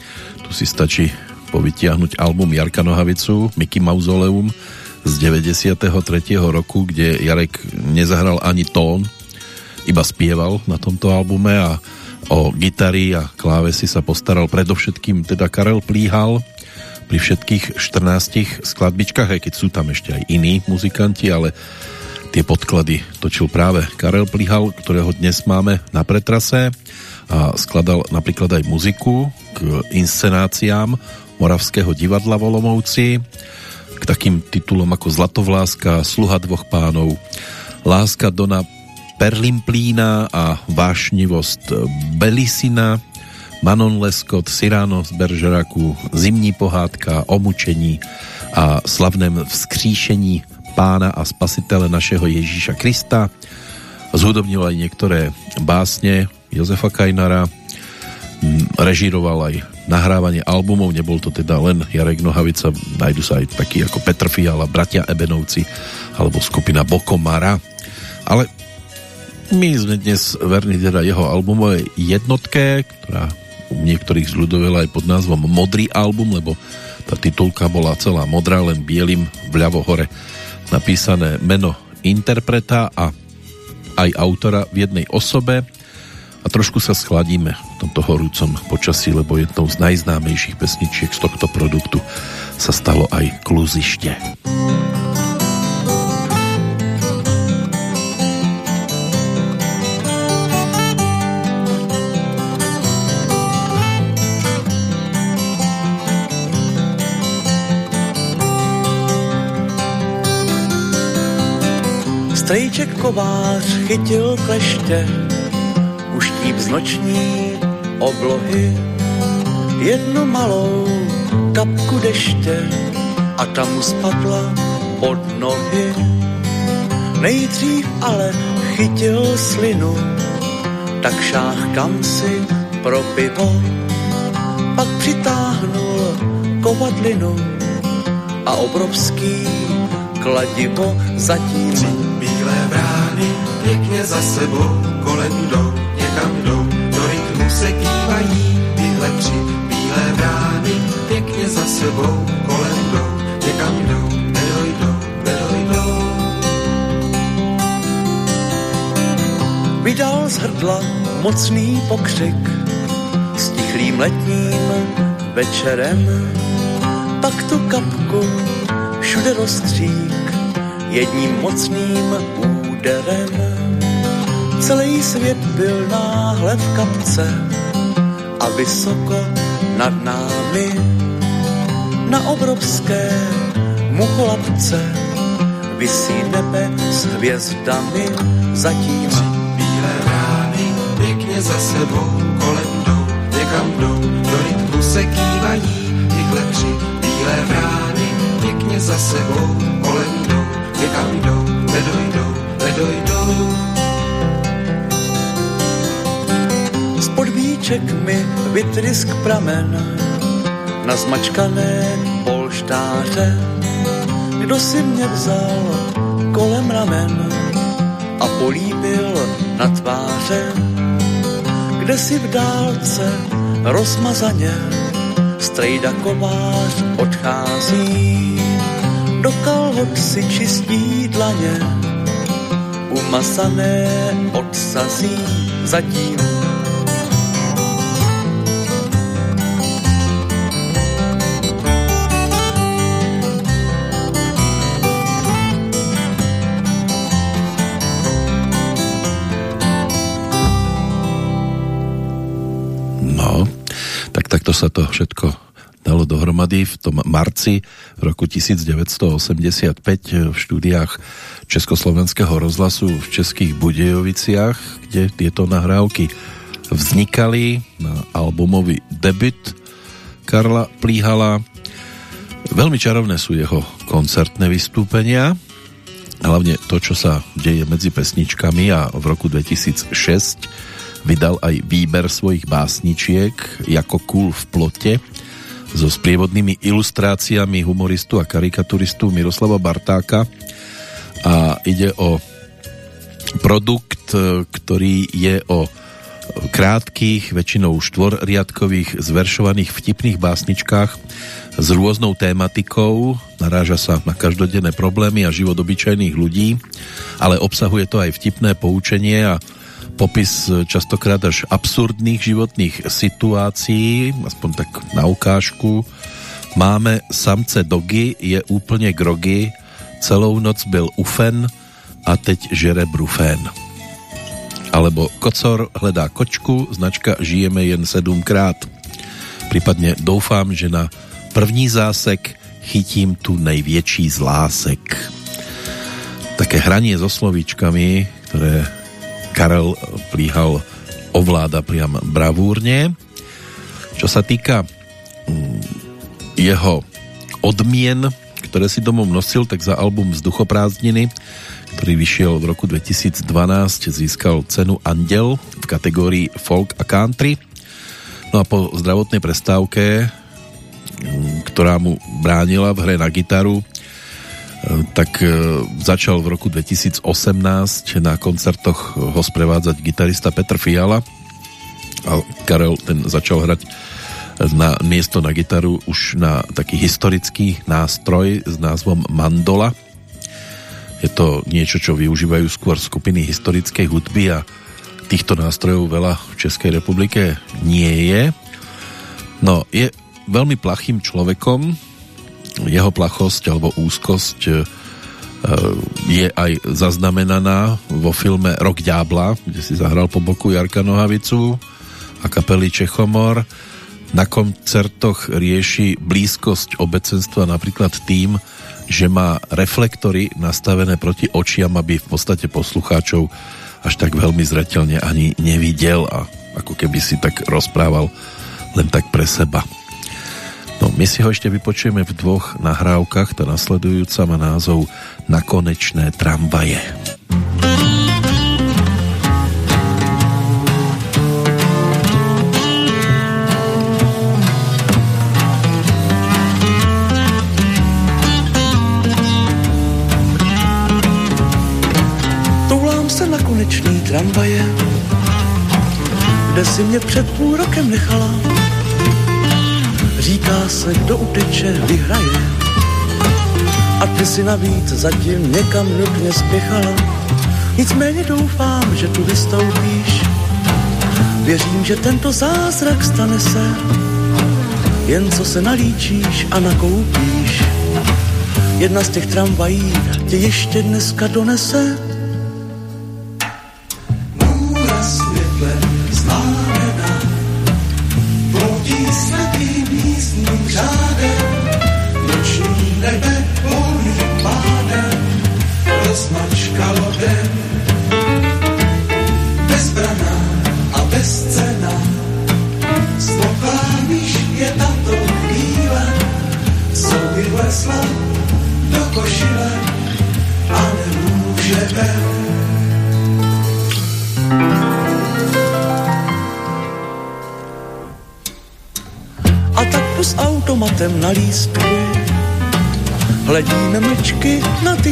Tu si stačí povytiahnuť album Jarka Nohavicu, Mickey Mausoleum, z 93. roku, kde Jarek nezahral ani tón, iba spieval na tomto albume a o gitary a klávesy sa postaral predovšetkým teda Karel Plíhal pri všetkých 14 skladbičkách, aj keď sú tam ešte aj iní muzikanti, ale tie podklady točil práve Karel Plíhal, ktorého dnes máme na pretrase a skladal napríklad aj muziku k inscenáciám Moravského divadla v Olomouci k takým titulom ako Zlatovláska, Sluha dvoch pánov, Láska Dona Perlimplína a Vášnivosť Belisina, Manon Leskot, Siráno z Beržeraku, Zimní pohádka, Omučení a slavném vzkříšení pána a spasitele našeho Ježíša Krista. Zhudobnil aj niektoré básne Jozefa Kajnara, režíroval aj nahrávanie albumov, nebol to teda len Jarek Nohavica, najdu sa aj takí ako Petr Fiala, bratia Ebenovci alebo skupina Bokomara. Ale my sme dnes verní teda jeho albumovej jednotke, ktorá u niektorých zľudovela aj pod názvom Modrý album, lebo tá titulka bola celá modrá, len bielým vľavo hore napísané meno interpreta a aj autora v jednej osobe a trošku sa schladíme tomto horúcom počasí, lebo jednou z najznámejších pesničiek z tohto produktu sa stalo aj Kluzište. Strejček kovář chytil kleště, uštíp z noční oblohy, jednu malou kapku deště a tam mu spadla pod nohy. Nejdřív ale chytil slinu, tak šáh kam si pro pivo, pak přitáhnul kovadlinu a obrovský kladivo zatím Bílé brány pěkně za sebou kolem jdou, někam jdou, do se kývají, tyhle tři bílé brány pěkně za sebou kolem jdou, někam jdou, nedojdou, nedojdou. vydal z hrdla mocný pokřik s tichlým letním večerem. Pak tu kapku všude rozstřík jedním mocným úderem. Celý svět byl náhle v kapce a vysoko nad námi na obrovské mucholapce visí nebe s hvězdami zatím. Bílé brány pěkně za sebou kolem jdou, někam jdou, do rytmu se kývají, tyhle tři bílé brány pěkně za sebou kolem jdou, někam jdou, nedojdou, nedojdou. Spod víček mi vytrysk pramen na zmačkané polštáře. Kdo si mě vzal kolem ramen a políbil na tváře, kde si v dálce rozmazaně strejda kovář odchází. Do kalhot si čistí dlaně, umasané odsazí zatím takto sa to všetko dalo dohromady v tom marci roku 1985 v štúdiách Československého rozhlasu v Českých Budejoviciach, kde tieto nahrávky vznikali na albumový debut Karla Plíhala. Veľmi čarovné sú jeho koncertné vystúpenia, hlavne to, čo sa deje medzi pesničkami a v roku 2006 vydal aj výber svojich básničiek Jako kúl v plote so sprievodnými ilustráciami humoristu a karikaturistu Miroslava Bartáka. A ide o produkt, ktorý je o krátkých, väčšinou štvorriadkových, zveršovaných vtipných básničkách s rôznou tématikou, naráža sa na každodenné problémy a život obyčajných ľudí, ale obsahuje to aj vtipné poučenie a popis častokrát až absurdných životných situácií, aspoň tak na ukážku. Máme samce dogy, je úplne grogy, celou noc byl ufen a teď žere brufén. Alebo kocor hledá kočku, značka žijeme jen sedmkrát. Prípadne doufám, že na první zásek chytím tu největší zlásek. Také hranie so slovíčkami, ktoré Karel Plíhal ovláda priam bravúrne. Čo sa týka mm, jeho odmien, ktoré si domov nosil, tak za album Vzduchoprázdniny, ktorý vyšiel v roku 2012, získal cenu Andel v kategórii Folk a Country. No a po zdravotnej prestávke, mm, ktorá mu bránila v hre na gitaru, tak e, začal v roku 2018 na koncertoch ho sprevádzať gitarista Petr Fiala a Karel ten začal hrať na miesto na gitaru už na taký historický nástroj s názvom Mandola. Je to niečo, čo využívajú skôr skupiny historickej hudby a týchto nástrojov veľa v Českej republike nie je. No, je veľmi plachým človekom, jeho plachosť alebo úzkosť e, je aj zaznamenaná vo filme Rok ďábla, kde si zahral po boku Jarka Nohavicu a kapely Čechomor. Na koncertoch rieši blízkosť obecenstva napríklad tým, že má reflektory nastavené proti očiam, aby v podstate poslucháčov až tak veľmi zretelne ani nevidel a ako keby si tak rozprával len tak pre seba. No, my si ho ešte vypočujeme v dvoch nahrávkach. Tá nasledujúca má názov Nakonečné tramvaje. Toulám se na konečný tramvaje, kde si mě před půl rokem nechala Říká se, kdo uteče, vyhraje. A ty si navíc zatím někam nutně spěchala. Nicméně doufám, že tu vystoupíš. Věřím, že tento zázrak stane se, jen co se nalíčíš a nakoupíš. Jedna z těch tramvají tě ještě dneska donese.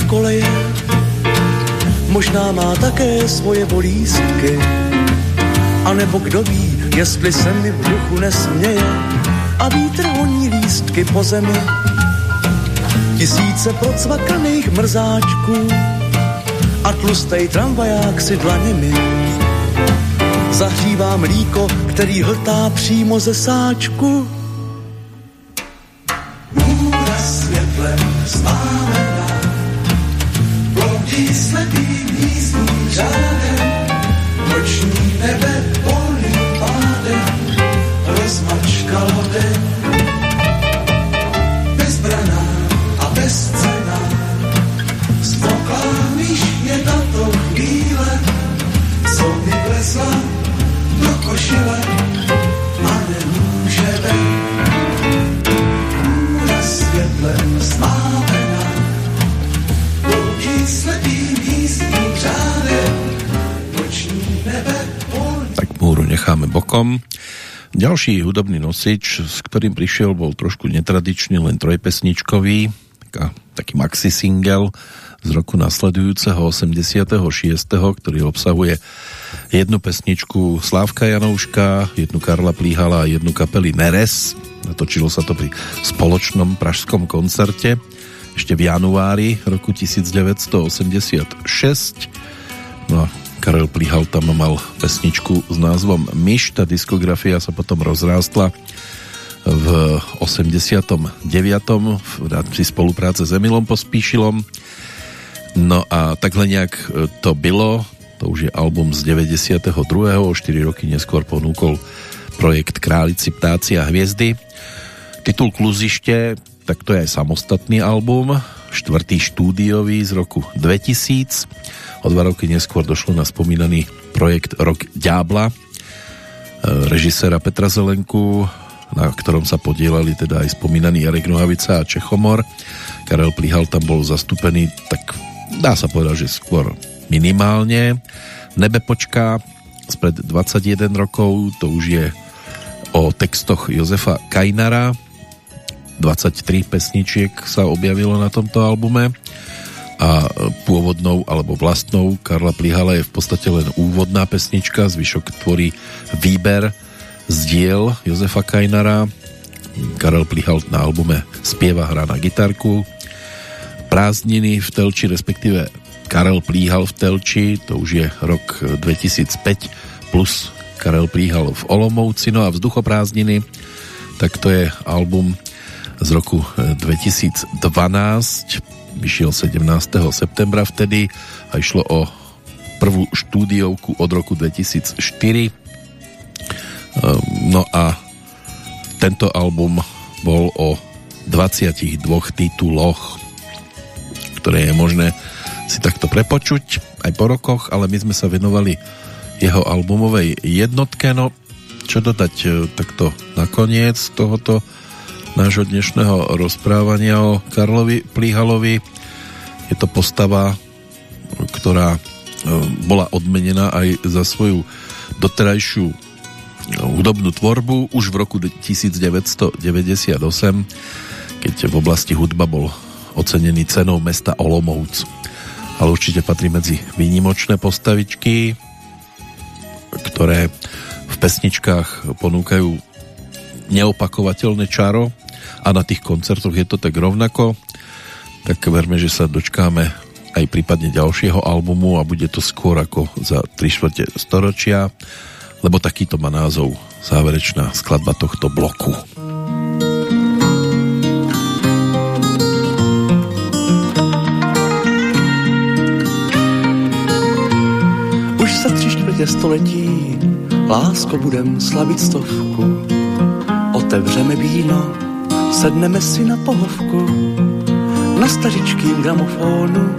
Koleje. Možná má také svoje bolístky. A nebo kdo ví, jestli se mi v duchu nesměje. A vítr honí lístky po zemi. Tisíce procvakaných mrzáčků. A tlustej tramvaják si dlaněmi. Zahřívá mlíko, který hltá přímo ze sáčku Ďalší hudobný nosič, s ktorým prišiel, bol trošku netradičný, len trojpesničkový, taká, taký maxi single z roku nasledujúceho 86., ktorý obsahuje jednu pesničku Slávka Janouška, jednu Karla Plíhala a jednu kapely Neres. Natočilo sa to pri spoločnom pražskom koncerte ešte v januári roku 1986. No a Karel Plíhal tam mal pesničku s názvom Myš. Tá diskografia sa potom rozrástla v 89. v rámci spolupráce s Emilom Pospíšilom. No a takhle nejak e, to bylo. To už je album z 92. O 4 roky neskôr ponúkol projekt Králici, ptáci a hviezdy. Titul Kluzište, tak to je aj samostatný album, štvrtý štúdiový z roku 2000. O dva roky neskôr došlo na spomínaný projekt Rok Ďábla e, režiséra Petra Zelenku, na ktorom sa podielali teda aj spomínaný Jarek Nohavica a Čechomor. Karel Plíhal tam bol zastúpený, tak dá sa povedať, že skôr minimálne. Nebe počká spred 21 rokov, to už je o textoch Jozefa Kajnara, 23 pesničiek sa objavilo na tomto albume a pôvodnou alebo vlastnou Karla Plihala je v podstate len úvodná pesnička, zvyšok tvorí výber z diel Jozefa Kajnara. Karel Plihal na albume spieva, hrá na gitarku. Prázdniny v Telči, respektíve Karel Plíhal v Telči, to už je rok 2005, plus Karel Plíhal v Olomouci, no a Vzduchoprázdniny, tak to je album z roku 2012 vyšiel 17. septembra vtedy a išlo o prvú štúdiovku od roku 2004 ehm, no a tento album bol o 22 tituloch ktoré je možné si takto prepočuť aj po rokoch, ale my sme sa venovali jeho albumovej jednotke, no čo dodať e, takto nakoniec tohoto nášho dnešného rozprávania o Karlovi Plíhalovi. Je to postava, ktorá e, bola odmenená aj za svoju doterajšiu e, hudobnú tvorbu už v roku 1998, keď v oblasti hudba bol ocenený cenou mesta Olomouc. Ale určite patrí medzi výnimočné postavičky, ktoré v pesničkách ponúkajú neopakovateľné čaro a na tých koncertoch je to tak rovnako, tak verme, že sa dočkáme aj prípadne ďalšieho albumu a bude to skôr ako za 3 čtvrte storočia, lebo takýto má názov záverečná skladba tohto bloku. Už za tři čtvrtě století lásko budem slavit stovku. Otevřeme víno Sedneme si na pohovku, na stařičkým gramofonu,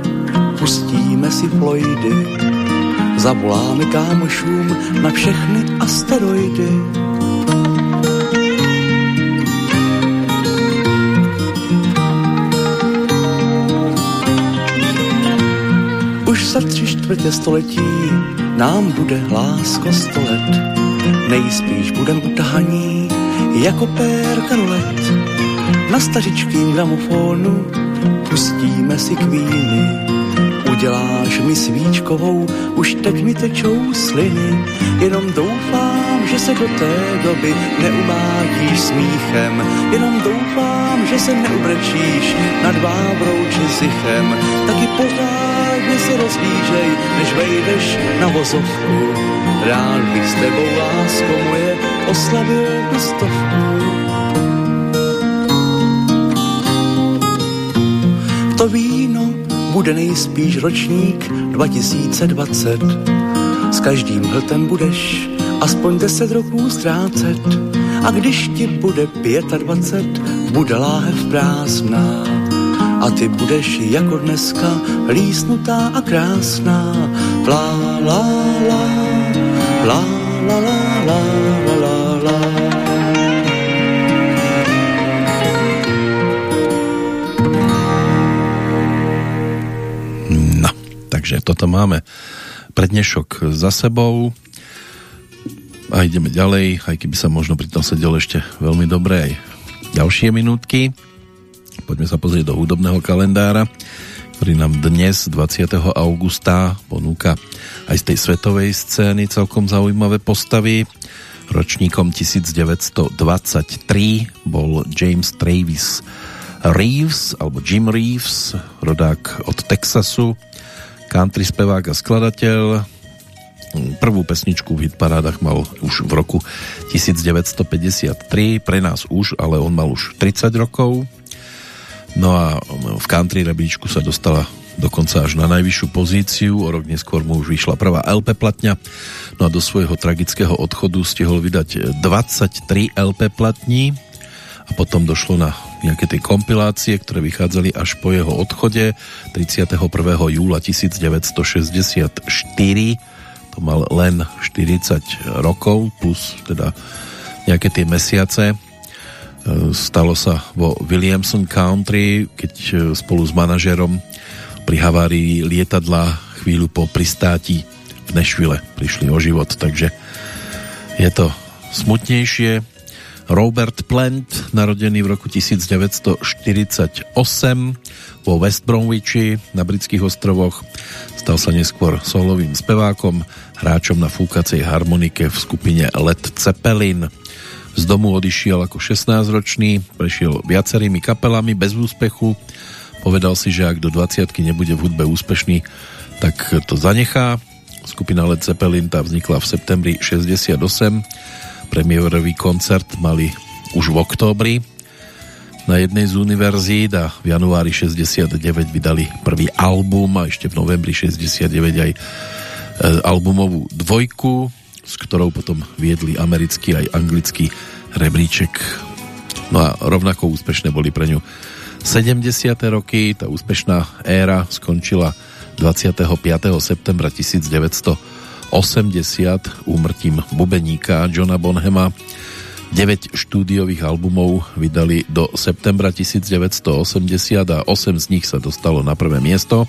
pustíme si Floydy, zavoláme kámošům na všechny asteroidy. Už za tři čtvrtě století nám bude lásko sto let. Nejspíš budem utahaní jako pér karolet na stařičkým gramofonu pustíme si kvíny. Uděláš mi svíčkovou, už teď mi tečou sliny, jenom doufám, že se do té doby neumádíš smíchem, jenom doufám, že se neubrečíš nad vábrou či zichem, taky pořádně se rozlížej, než vejdeš na vozovku. Rád bych s tebou, lásko moje, oslavil na stovku. To víno bude nejspíš ročník 2020. S každým hltem budeš aspoň 10 roků ztrácet. A když ti bude 25, bude láhev prázdná. A ty budeš jako dneska lísnutá a krásná. La, la la la la la la Takže toto máme prednešok za sebou a ideme ďalej, aj keby sa možno pri tom sedel ešte veľmi dobré aj ďalšie minútky. Poďme sa pozrieť do hudobného kalendára, ktorý nám dnes 20. augusta ponúka aj z tej svetovej scény celkom zaujímavé postavy. Ročníkom 1923 bol James Travis Reeves, alebo Jim Reeves, rodák od Texasu, country spevák a skladateľ. Prvú pesničku v hitparádach mal už v roku 1953, pre nás už, ale on mal už 30 rokov. No a v country rebríčku sa dostala dokonca až na najvyššiu pozíciu. O rok neskôr mu už vyšla prvá LP platňa. No a do svojho tragického odchodu stihol vydať 23 LP platní a potom došlo na nejaké tie kompilácie, ktoré vychádzali až po jeho odchode. 31. júla 1964 to mal len 40 rokov plus teda nejaké tie mesiace. E, stalo sa vo Williamson Country keď e, spolu s manažerom pri havárii lietadla chvíľu po pristáti v Nešvile prišli o život. Takže je to smutnejšie Robert Plant, narodený v roku 1948 vo West Bromwichi na britských ostrovoch. Stal sa neskôr solovým spevákom, hráčom na fúkacej harmonike v skupine Led Zeppelin. Z domu odišiel ako 16-ročný, prešiel viacerými kapelami bez úspechu. Povedal si, že ak do 20 nebude v hudbe úspešný, tak to zanechá. Skupina Led Zeppelin tá vznikla v septembri 68 Premiérový koncert mali už v októbri na jednej z univerzít a v januári 69 vydali prvý album a ešte v novembri 69 aj e, albumovú dvojku, s ktorou potom viedli americký aj anglický rebríček. No a rovnako úspešné boli pre ňu 70. roky, tá úspešná éra skončila 25. septembra 1900 80 úmrtím bubeníka Johna Bonhema. 9 štúdiových albumov vydali do septembra 1980 a 8 z nich sa dostalo na prvé miesto.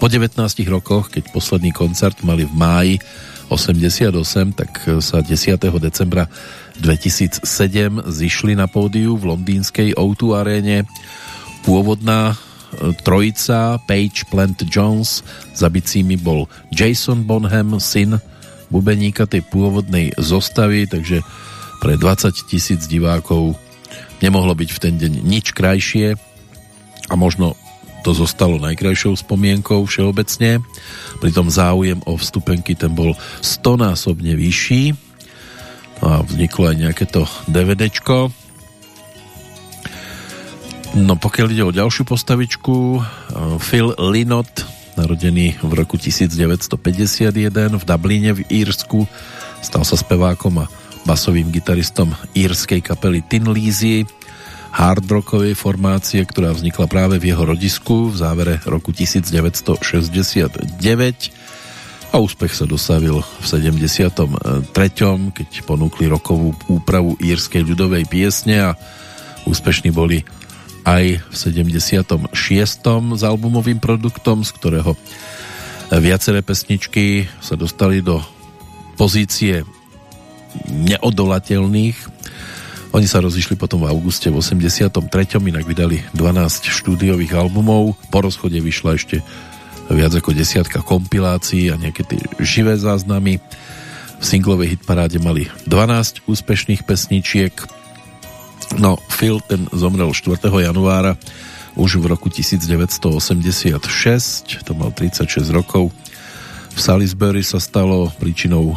Po 19 rokoch, keď posledný koncert mali v máji 88, tak sa 10. decembra 2007 zišli na pódiu v londýnskej O2 aréne. Pôvodná trojica Page Plant Jones za bicími bol Jason Bonham, syn bubeníka tej pôvodnej zostavy, takže pre 20 tisíc divákov nemohlo byť v ten deň nič krajšie a možno to zostalo najkrajšou spomienkou všeobecne. Pritom záujem o vstupenky ten bol stonásobne vyšší no a vzniklo aj nejaké to DVDčko No pokiaľ ide o ďalšiu postavičku, eh, Phil Lynott, narodený v roku 1951 v Dubline v Írsku, stal sa spevákom a basovým gitaristom írskej kapely Tin Lizzy, hardrockovej formácie, ktorá vznikla práve v jeho rodisku v závere roku 1969 a úspech sa dosavil v 73., keď ponúkli rokovú úpravu írskej ľudovej piesne a úspešní boli aj v 76. s albumovým produktom, z ktorého viaceré pesničky sa dostali do pozície neodolateľných. Oni sa rozišli potom v auguste v 83. inak vydali 12 štúdiových albumov. Po rozchode vyšla ešte viac ako desiatka kompilácií a nejaké tie živé záznamy. V singlovej hitparáde mali 12 úspešných pesničiek No, Phil ten zomrel 4. januára už v roku 1986, to mal 36 rokov. V Salisbury sa stalo príčinou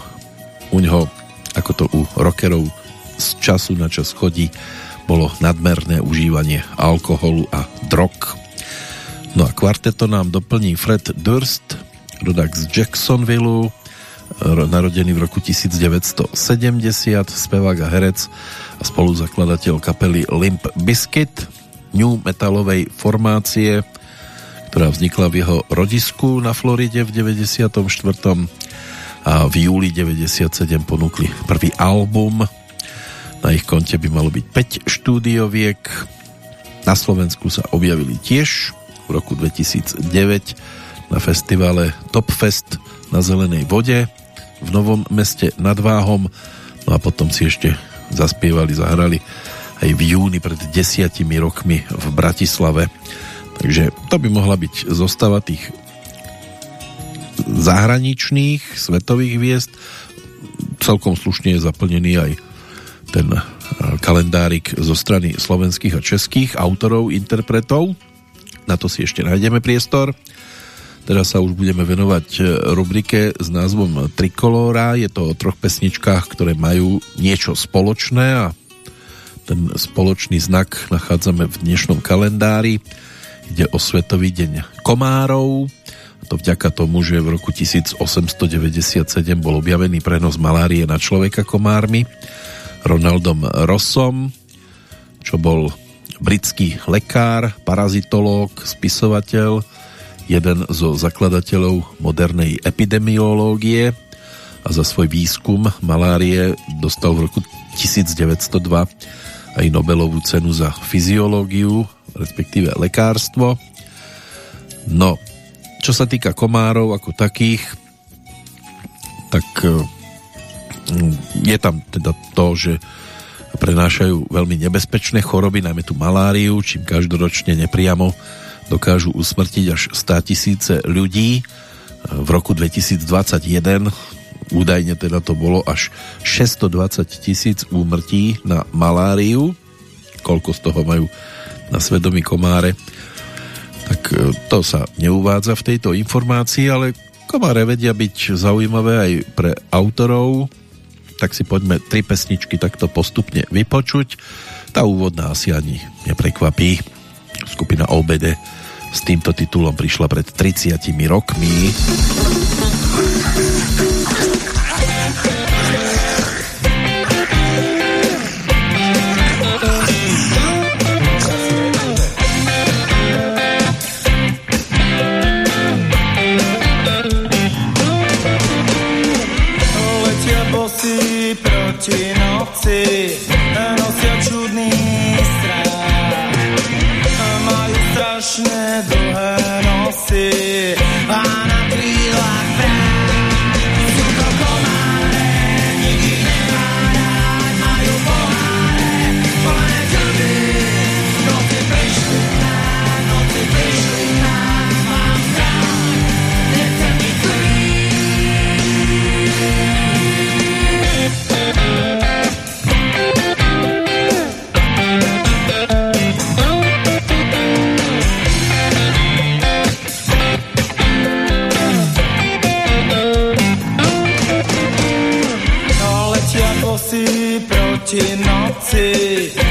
u ňoho, ako to u rockerov z času na čas chodí, bolo nadmerné užívanie alkoholu a drog. No a kvarteto nám doplní Fred Durst, rodak z Jacksonville, narodený v roku 1970, spevák a herec a spoluzakladateľ kapely Limp Bizkit, new metalovej formácie, ktorá vznikla v jeho rodisku na Floride v 94. a v júli 97 ponúkli prvý album. Na ich konte by malo byť 5 štúdioviek. Na Slovensku sa objavili tiež v roku 2009 na festivale Top Fest na Zelenej vode v Novom meste nad Váhom no a potom si ešte zaspievali, zahrali aj v júni pred desiatimi rokmi v Bratislave. Takže to by mohla byť zostava tých zahraničných svetových hviezd. Celkom slušne je zaplnený aj ten eh, kalendárik zo strany slovenských a českých autorov, interpretov. Na to si ešte nájdeme priestor. Teraz sa už budeme venovať eh, rubrike s názvom Trikolóra. Je to o troch pesničkách, ktoré majú niečo spoločné a ten spoločný znak nachádzame v dnešnom kalendári. Ide o Svetový deň komárov. A to vďaka tomu, že v roku 1897 bol objavený prenos malárie na človeka komármi Ronaldom Rossom, čo bol britský lekár, parazitológ, spisovateľ, jeden zo zakladateľov modernej epidemiológie a za svoj výskum malárie dostal v roku 1902 aj Nobelovú cenu za fyziológiu, respektíve lekárstvo. No, čo sa týka komárov ako takých, tak mm, je tam teda to, že prenášajú veľmi nebezpečné choroby, najmä tú maláriu, čím každoročne nepriamo dokážu usmrtiť až 100 tisíce ľudí. V roku 2021 údajne teda to bolo až 620 tisíc úmrtí na maláriu. Koľko z toho majú na svedomí komáre, tak e, to sa neuvádza v tejto informácii, ale komáre vedia byť zaujímavé aj pre autorov, tak si poďme tri pesničky takto postupne vypočuť. Tá úvodná asi ani neprekvapí. Skupina OBD s týmto titulom prišla pred 30 rokmi. rośnie do Rosji, naughty, naughty.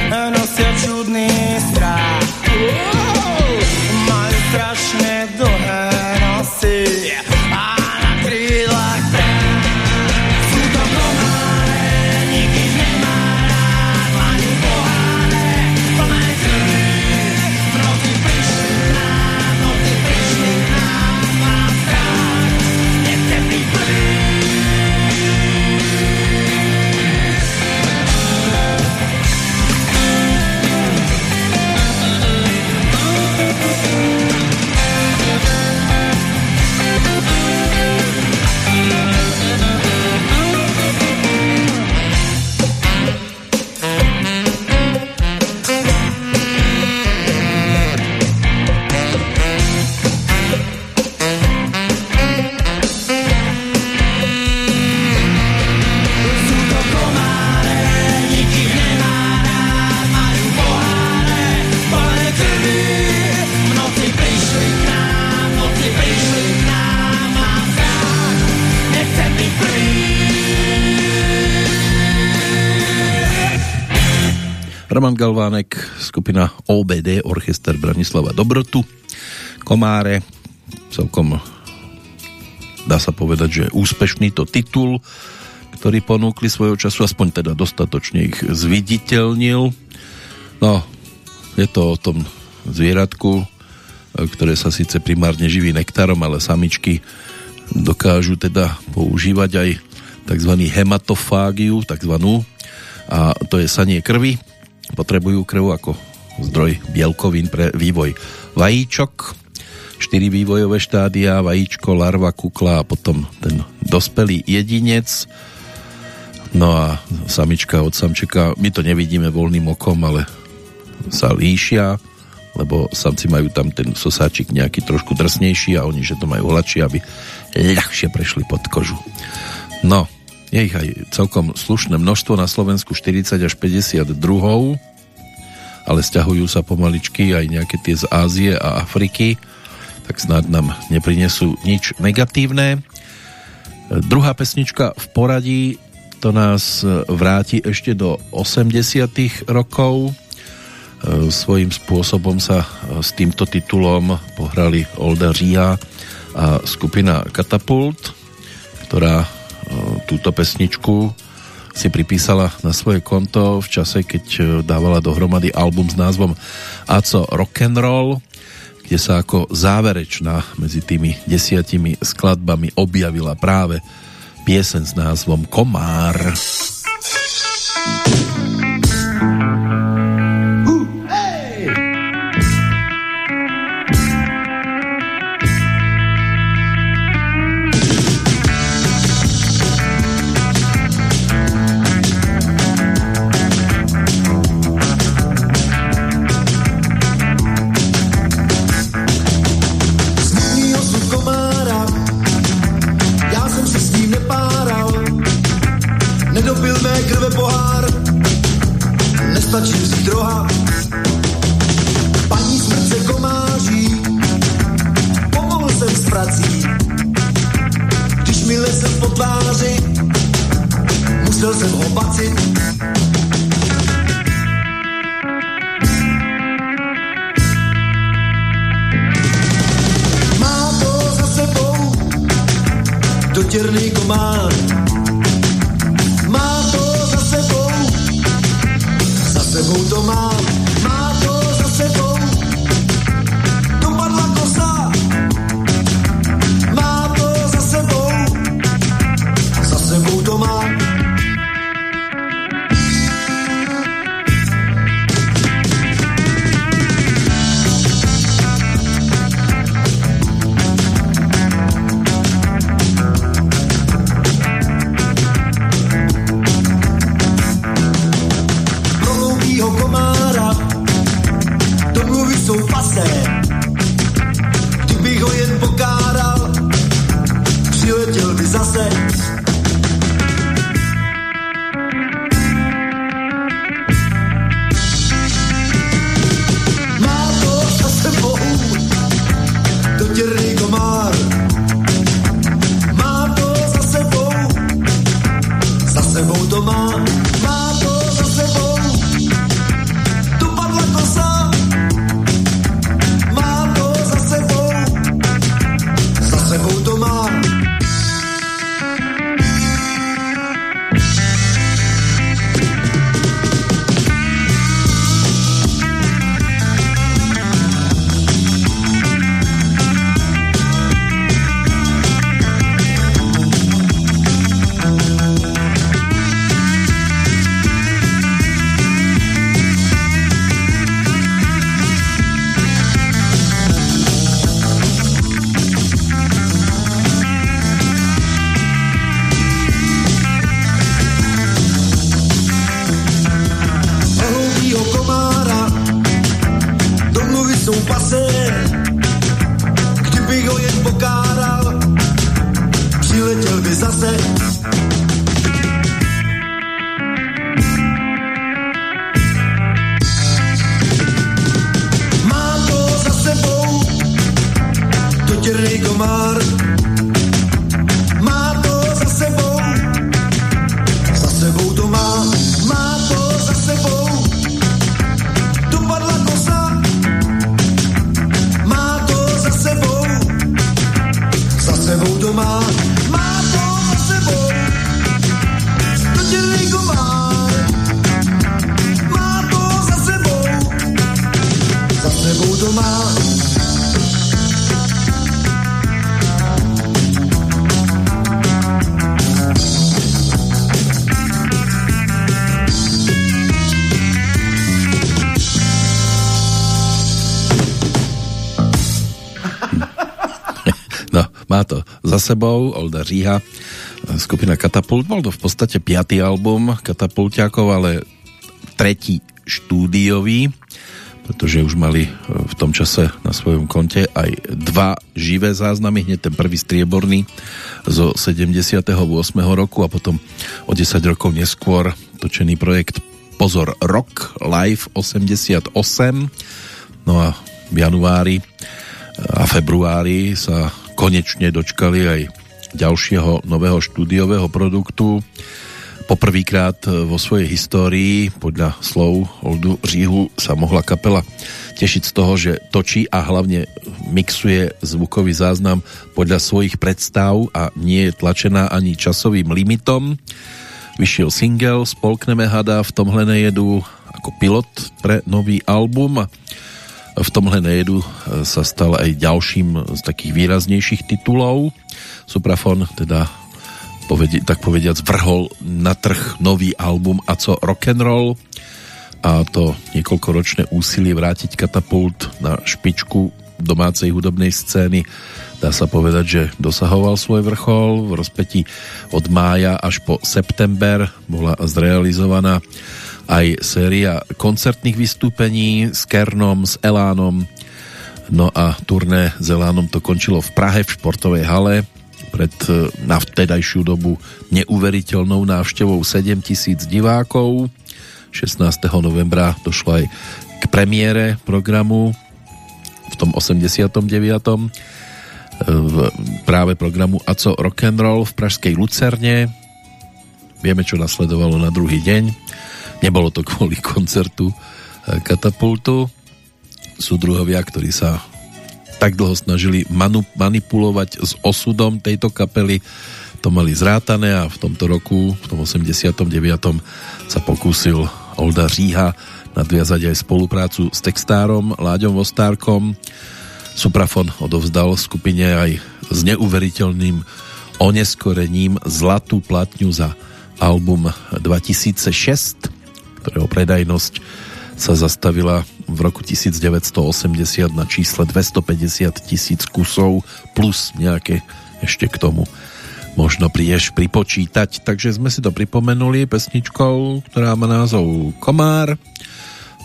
Skupina OBD, orchester Branislava Dobrotu, Komáre, celkom dá sa povedať, že úspešný to titul, ktorý ponúkli svojho času, aspoň teda dostatočne ich zviditeľnil. No, je to o tom zvieratku, ktoré sa síce primárne živí nektarom, ale samičky dokážu teda používať aj tzv. hematofágiu, takzvanú, a to je sanie krvi potrebujú krv ako zdroj bielkovín pre vývoj vajíčok. 4 vývojové štádia, vajíčko, larva, kukla a potom ten dospelý jedinec. No a samička od samčeka, my to nevidíme voľným okom, ale sa líšia, lebo samci majú tam ten sosáčik nejaký trošku drsnejší a oni, že to majú hladšie, aby ľahšie prešli pod kožu. No, je ich aj celkom slušné množstvo, na Slovensku 40 až 50 druhov, ale stiahujú sa pomaličky aj nejaké tie z Ázie a Afriky, tak snad nám neprinesú nič negatívne. Druhá pesnička v poradí to nás vráti ešte do 80 rokov. Svojím spôsobom sa s týmto titulom pohrali Olda Ria a skupina Katapult, ktorá túto pesničku si pripísala na svoje konto v čase, keď e, dávala dohromady album s názvom Aco Rock'n'Roll, kde sa ako záverečná medzi tými desiatimi skladbami objavila práve piesen s názvom Komár. Komár jsou pasé. Kdybych ho jen pokáral, přiletěl by zase. Sebou, Olda Říha, skupina Katapult, bol to v podstate piatý album Katapultiakov, ale tretí štúdiový, pretože už mali v tom čase na svojom konte aj dva živé záznamy, hneď ten prvý strieborný zo 78. roku a potom o 10 rokov neskôr točený projekt Pozor Rock Live 88 no a v januári a februári sa konečne dočkali aj ďalšieho nového štúdiového produktu. Poprvýkrát vo svojej histórii, podľa slov Oldu Říhu, sa mohla kapela tešiť z toho, že točí a hlavne mixuje zvukový záznam podľa svojich predstav a nie je tlačená ani časovým limitom. Vyšiel single Spolkneme hada, v tomhle nejedu ako pilot pre nový album v tomhle nejedu sa stal aj ďalším z takých výraznejších titulov. Suprafon teda povedi, tak povediac vrhol na trh nový album A co rock'n'roll a to niekoľkoročné úsilie vrátiť katapult na špičku domácej hudobnej scény. Dá sa povedať, že dosahoval svoj vrchol. V rozpetí od mája až po september bola zrealizovaná aj séria koncertných vystúpení s Kernom, s Elánom. No a turné s Elánom to končilo v Prahe v športovej hale pred na vtedajšiu dobu neuveriteľnou návštevou 7 tisíc divákov, 16. novembra došlo aj k premiére programu v tom 89. V práve programu Aco Rock'n'Roll v Pražskej Lucerne. Vieme, čo nasledovalo na druhý deň. Nebolo to kvôli koncertu e, Katapultu. Sú druhovia, ktorí sa tak dlho snažili manu- manipulovať s osudom tejto kapely, to mali zrátané a v tomto roku, v tom 89. sa pokúsil Olda Říha nadviazať aj spoluprácu s textárom Láďom Vostárkom. Suprafon odovzdal skupine aj s neuveriteľným oneskorením zlatú platňu za album 2006, ktorého predajnosť sa zastavila v roku 1980 na čísle 250 tisíc kusov plus nejaké ešte k tomu možno prieš pripočítať. Takže sme si to pripomenuli pesničkou, ktorá má názov Komár.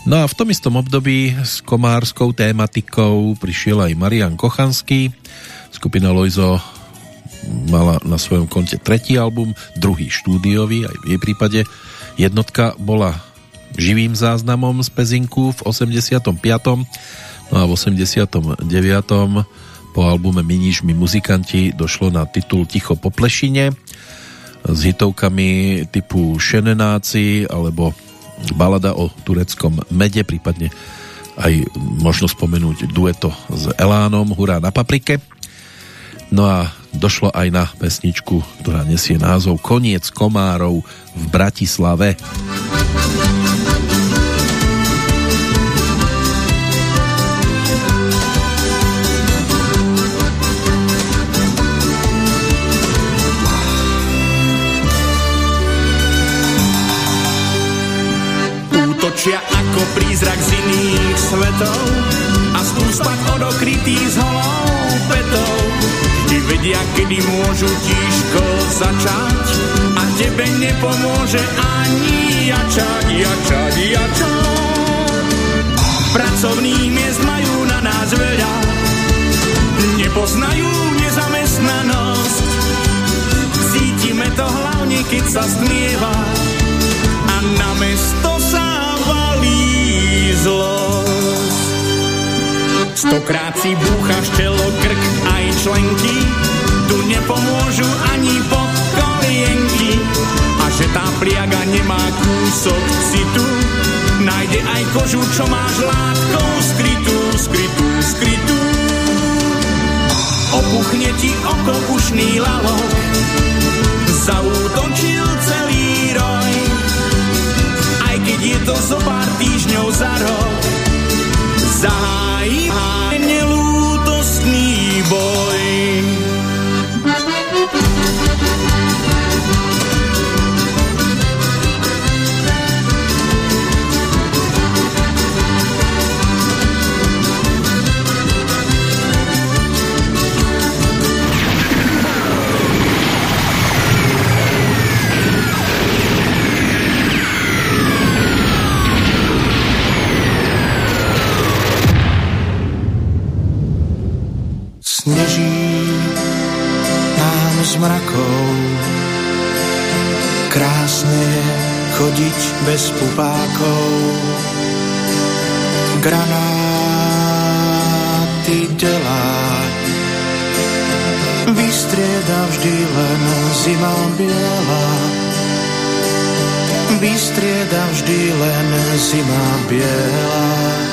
No a v tom istom období s komárskou tématikou prišiel aj Marian Kochanský. Skupina Lojzo mala na svojom konte tretí album, druhý štúdiový, aj v jej prípade. Jednotka bola živým záznamom z Pezinku v 85. No a v 89 po albume Miníš mi muzikanti došlo na titul Ticho po plešine s hitovkami typu Šenenáci alebo balada o tureckom mede, prípadne aj možno spomenúť dueto s Elánom Hurá na paprike. No a došlo aj na pesničku, ktorá nesie názov Koniec komárov v Bratislave. Útočia ako prízrak z iných svetov a z úspad odokrytý s holou petou. Vedia, kedy môžu tížko začať a tebe nepomôže ani jačať, jačať, jačať. Pracovných miest majú na nás veľa, nepoznajú nezamestnanosť. Cítime to hlavne, keď sa stmieva a na mesto zlosť. Stokrát si búchaš čelo, krk aj členky, tu nepomôžu ani pod kolienky. A že tá pliaga nemá kúsok citu, nájde aj kožu, čo máš látkou skrytú, skrytú, skrytú. Opuchne ti oko ušný lalok, zaútočil celý roj keď je to zo pár týždňov za rok. Zahájí nelútostný boj. Sneží nám s mrakou. Krásne je chodiť bez pupákov. Granáty delať vystrieda vždy len zima biela. Vystrieda vždy len zima biela.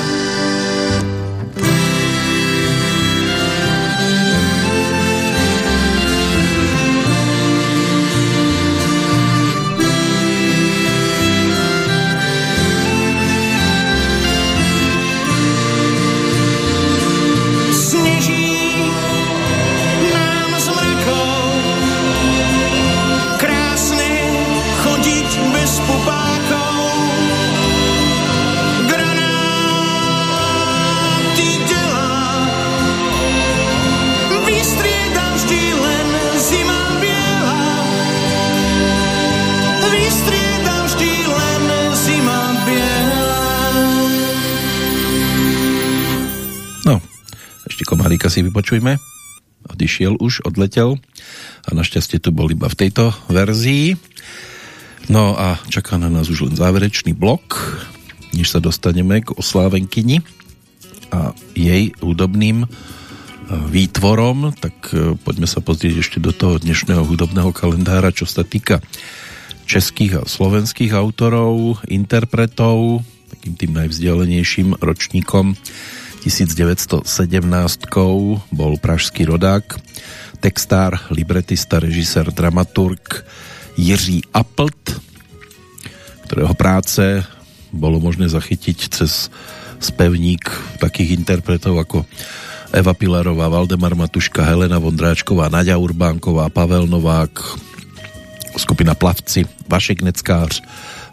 Marika si vypočujme. Odišiel už, odletel a našťastie tu bol iba v tejto verzii. No a čaká na nás už len záverečný blok, než sa dostaneme k oslávenkyni a jej hudobným výtvorom, tak e, poďme sa pozrieť ešte do toho dnešného hudobného kalendára, čo sa týka českých a slovenských autorov, interpretov, takým tým najvzdialenejším ročníkom 1917 bol pražský rodák, textár, libretista, režisér, dramaturg Jiří Appelt, ktorého práce bolo možné zachytiť cez spevník takých interpretov ako Eva Pilarová, Valdemar Matuška, Helena Vondráčková, Nadia Urbánková, Pavel Novák, skupina Plavci, Vašek Neckář,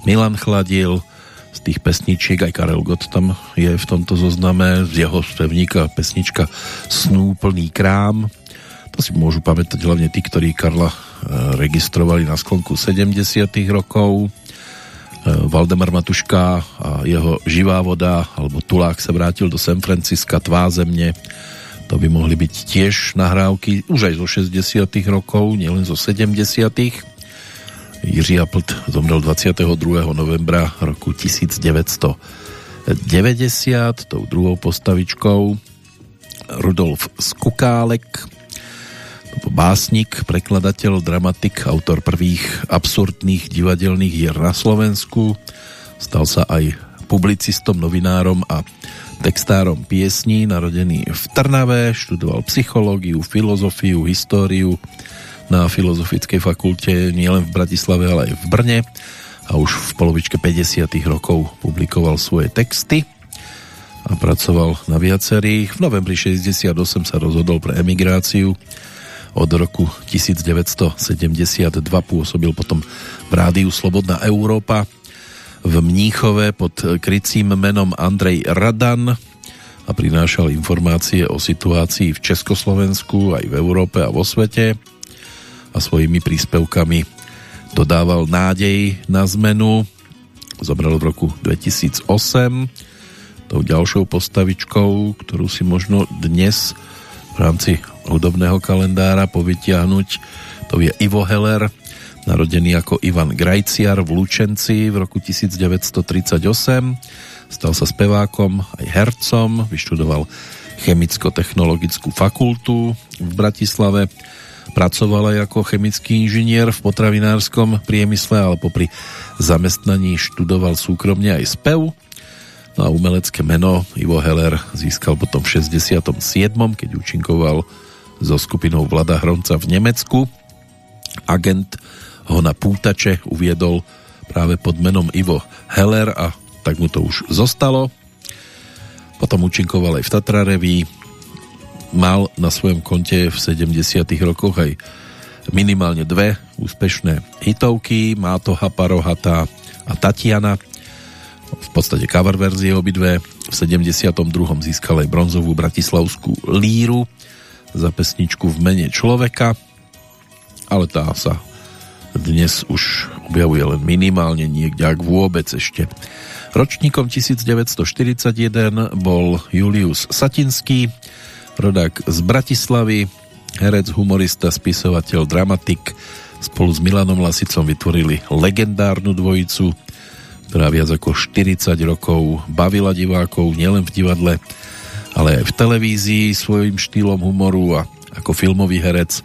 Milan Chladil, z tých pesničiek, aj Karel Gott tam je v tomto zozname, z jeho spevníka pesnička Snú plný krám. To si môžu pamätať hlavne tí, ktorí Karla e, registrovali na sklonku 70 rokov. E, Valdemar Matuška a jeho Živá voda alebo Tulák sa vrátil do San Franciska, Tvá zemne to by mohli byť tiež nahrávky už aj zo 60 rokov, nielen zo 70 Jiří Aplt zomrel 22. novembra roku 1990 tou druhou postavičkou Rudolf Skukálek básnik, prekladateľ, dramatik, autor prvých absurdných divadelných hier na Slovensku. Stal sa aj publicistom, novinárom a textárom piesní, narodený v Trnave, študoval psychológiu, filozofiu, históriu na Filozofickej fakulte nielen v Bratislave, ale aj v Brne a už v polovičke 50. rokov publikoval svoje texty a pracoval na viacerých. V novembri 68 sa rozhodol pre emigráciu od roku 1972 pôsobil potom v rádiu Slobodná Európa v Mníchove pod krycím menom Andrej Radan a prinášal informácie o situácii v Československu aj v Európe a vo svete a svojimi príspevkami dodával nádej na zmenu. Zomrel v roku 2008 tou ďalšou postavičkou, ktorú si možno dnes v rámci hudobného kalendára povytiahnuť. To je Ivo Heller, narodený ako Ivan Grajciar v Lučenci v roku 1938. Stal sa spevákom aj hercom, vyštudoval chemicko-technologickú fakultu v Bratislave, pracoval aj ako chemický inžinier v potravinárskom priemysle, ale popri zamestnaní študoval súkromne aj spev. No a umelecké meno Ivo Heller získal potom v 67., keď účinkoval so skupinou Vlada Hronca v Nemecku. Agent ho na pútače uviedol práve pod menom Ivo Heller a tak mu to už zostalo. Potom účinkoval aj v Tatra Reví, mal na svojom konte v 70 rokoch aj minimálne dve úspešné hitovky, Máto Haparohata a Tatiana v podstate cover verzie obidve v 72. získal aj bronzovú bratislavskú líru za pesničku v mene človeka, ale tá sa dnes už objavuje len minimálne niekde, ak vôbec ešte. Ročníkom 1941 bol Julius Satinský, rodák z Bratislavy, herec, humorista, spisovateľ, dramatik. Spolu s Milanom Lasicom vytvorili legendárnu dvojicu, ktorá viac ako 40 rokov bavila divákov nielen v divadle, ale aj v televízii svojím štýlom humoru a ako filmový herec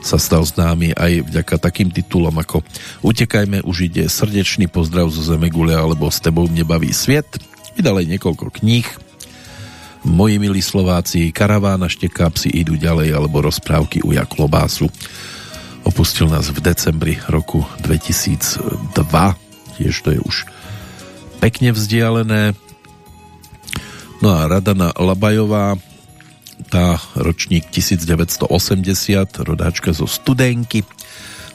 sa stal známy aj vďaka takým titulom ako Utekajme, už ide srdečný pozdrav zo Zemegule alebo S tebou mne baví sviet. Vydal aj niekoľko kníh. Moji milí Slováci, Karavána šteká, psi idú ďalej alebo rozprávky u Jaklobásu. Opustil nás v decembri roku 2002. Tiež to je už pekne vzdialené. No a Radana Labajová, tá ročník 1980, rodáčka zo Studenky,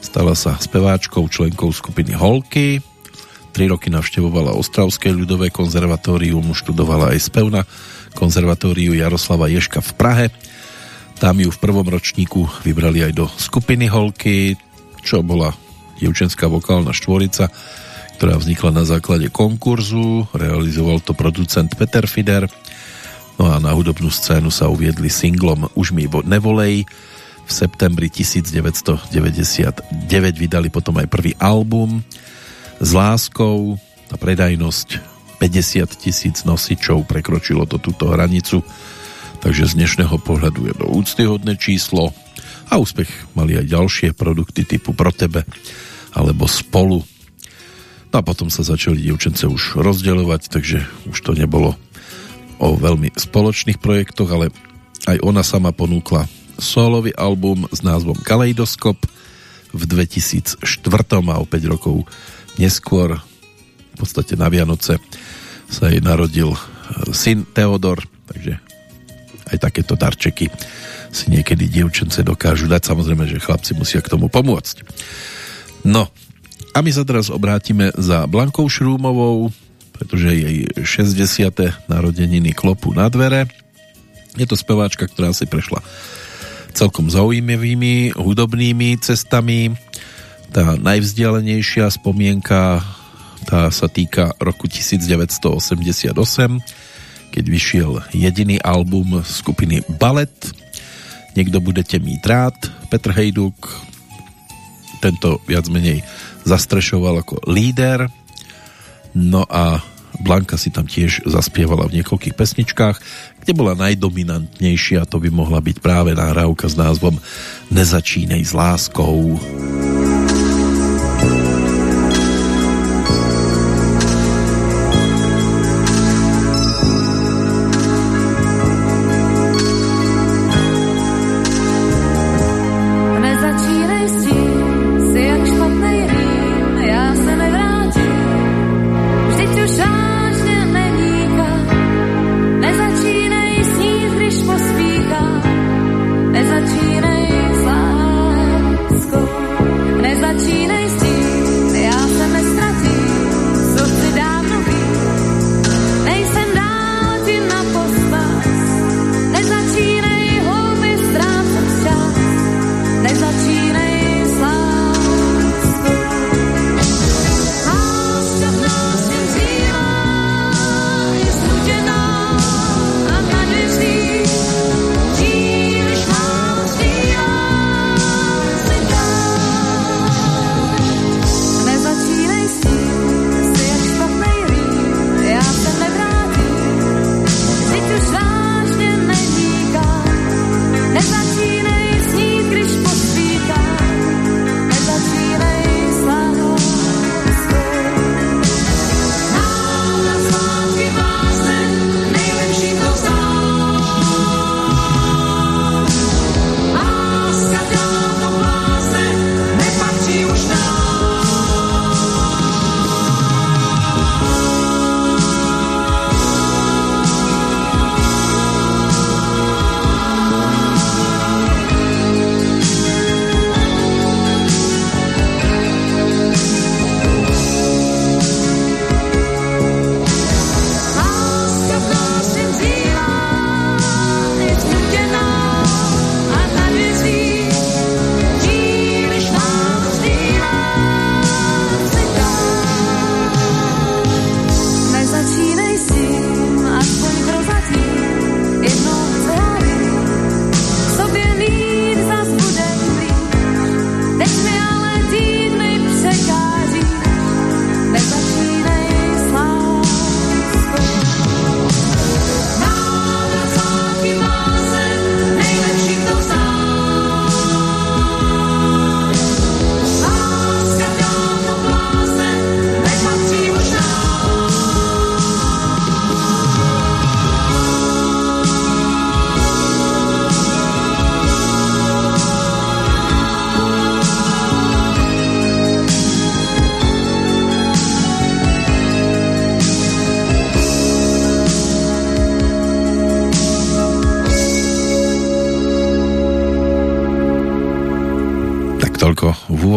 stala sa speváčkou, členkou skupiny Holky, tri roky navštevovala Ostravské ľudové konzervatórium, študovala aj spev na konzervatóriu Jaroslava Ješka v Prahe. Tam ju v prvom ročníku vybrali aj do skupiny Holky, čo bola dievčenská vokálna štvorica, ktorá vznikla na základe konkurzu, realizoval to producent Peter Fider, no a na hudobnú scénu sa uviedli singlom Už mi nevolej, v septembri 1999 vydali potom aj prvý album. S láskou a predajnosť 50 tisíc nosičov prekročilo to túto hranicu takže z dnešného pohľadu je to úctyhodné číslo a úspech mali aj ďalšie produkty typu Pro tebe alebo Spolu. No a potom sa začali dievčence už rozdeľovať takže už to nebolo o veľmi spoločných projektoch ale aj ona sama ponúkla solový album s názvom Kaleidoskop v 2004 a o 5 rokov neskôr v podstate na Vianoce sa jej narodil e, syn Teodor, takže aj takéto darčeky si niekedy dievčence dokážu dať. Samozrejme, že chlapci musia k tomu pomôcť. No, a my sa teraz obrátime za Blankou Šrúmovou, pretože jej 60. narodeniny klopu na dvere. Je to speváčka, ktorá si prešla celkom zaujímavými hudobnými cestami. Tá najvzdialenejšia spomienka tá sa týka roku 1988, keď vyšiel jediný album skupiny Ballet. Niekto budete mít rád, Petr Hejduk, tento viac menej zastrešoval ako líder. No a Blanka si tam tiež zaspievala v niekoľkých pesničkách, kde bola najdominantnejšia, to by mohla byť práve nahrávka s názvom Nezačínej s láskou.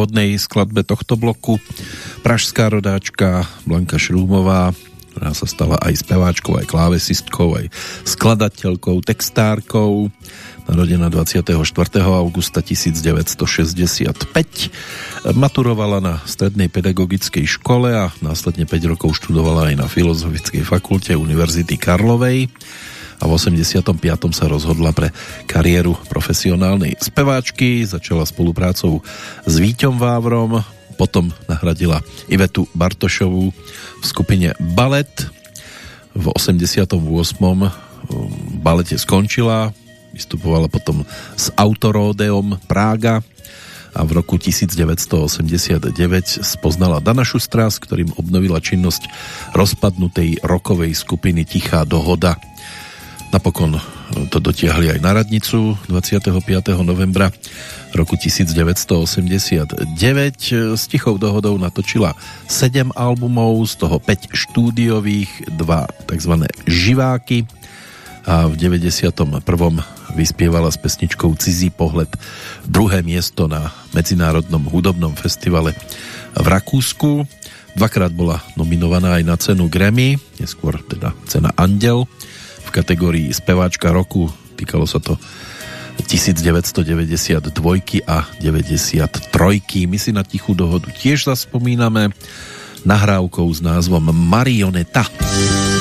Úvodnej skladbe tohto bloku pražská rodáčka Blanka Šrúmová, ktorá sa stala aj speváčkou, aj klávesistkou, aj skladateľkou, textárkou, narodená 24. augusta 1965. Maturovala na strednej pedagogickej škole a následne 5 rokov študovala aj na Filozofickej fakulte Univerzity Karlovej a v 85. sa rozhodla pre kariéru profesionálnej speváčky, začala spoluprácou s Víťom Vávrom, potom nahradila Ivetu Bartošovú v skupine Balet. V 88. Um, balete skončila, vystupovala potom s Autoródeom Prága a v roku 1989 spoznala Dana Šustra, s ktorým obnovila činnosť rozpadnutej rokovej skupiny Tichá dohoda. Napokon to dotiahli aj na radnicu 25. novembra roku 1989. S Tichou dohodou natočila 7 albumov, z toho 5 štúdiových, 2 tzv. živáky a v 91. vyspievala s pesničkou Cizí pohled druhé miesto na Medzinárodnom hudobnom festivale v Rakúsku. Dvakrát bola nominovaná aj na cenu Grammy, neskôr teda cena Andel v kategórii speváčka roku. Týkalo sa to 1992 a 93. My si na tichú dohodu tiež zaspomíname nahrávkou s názvom Marioneta. Marioneta.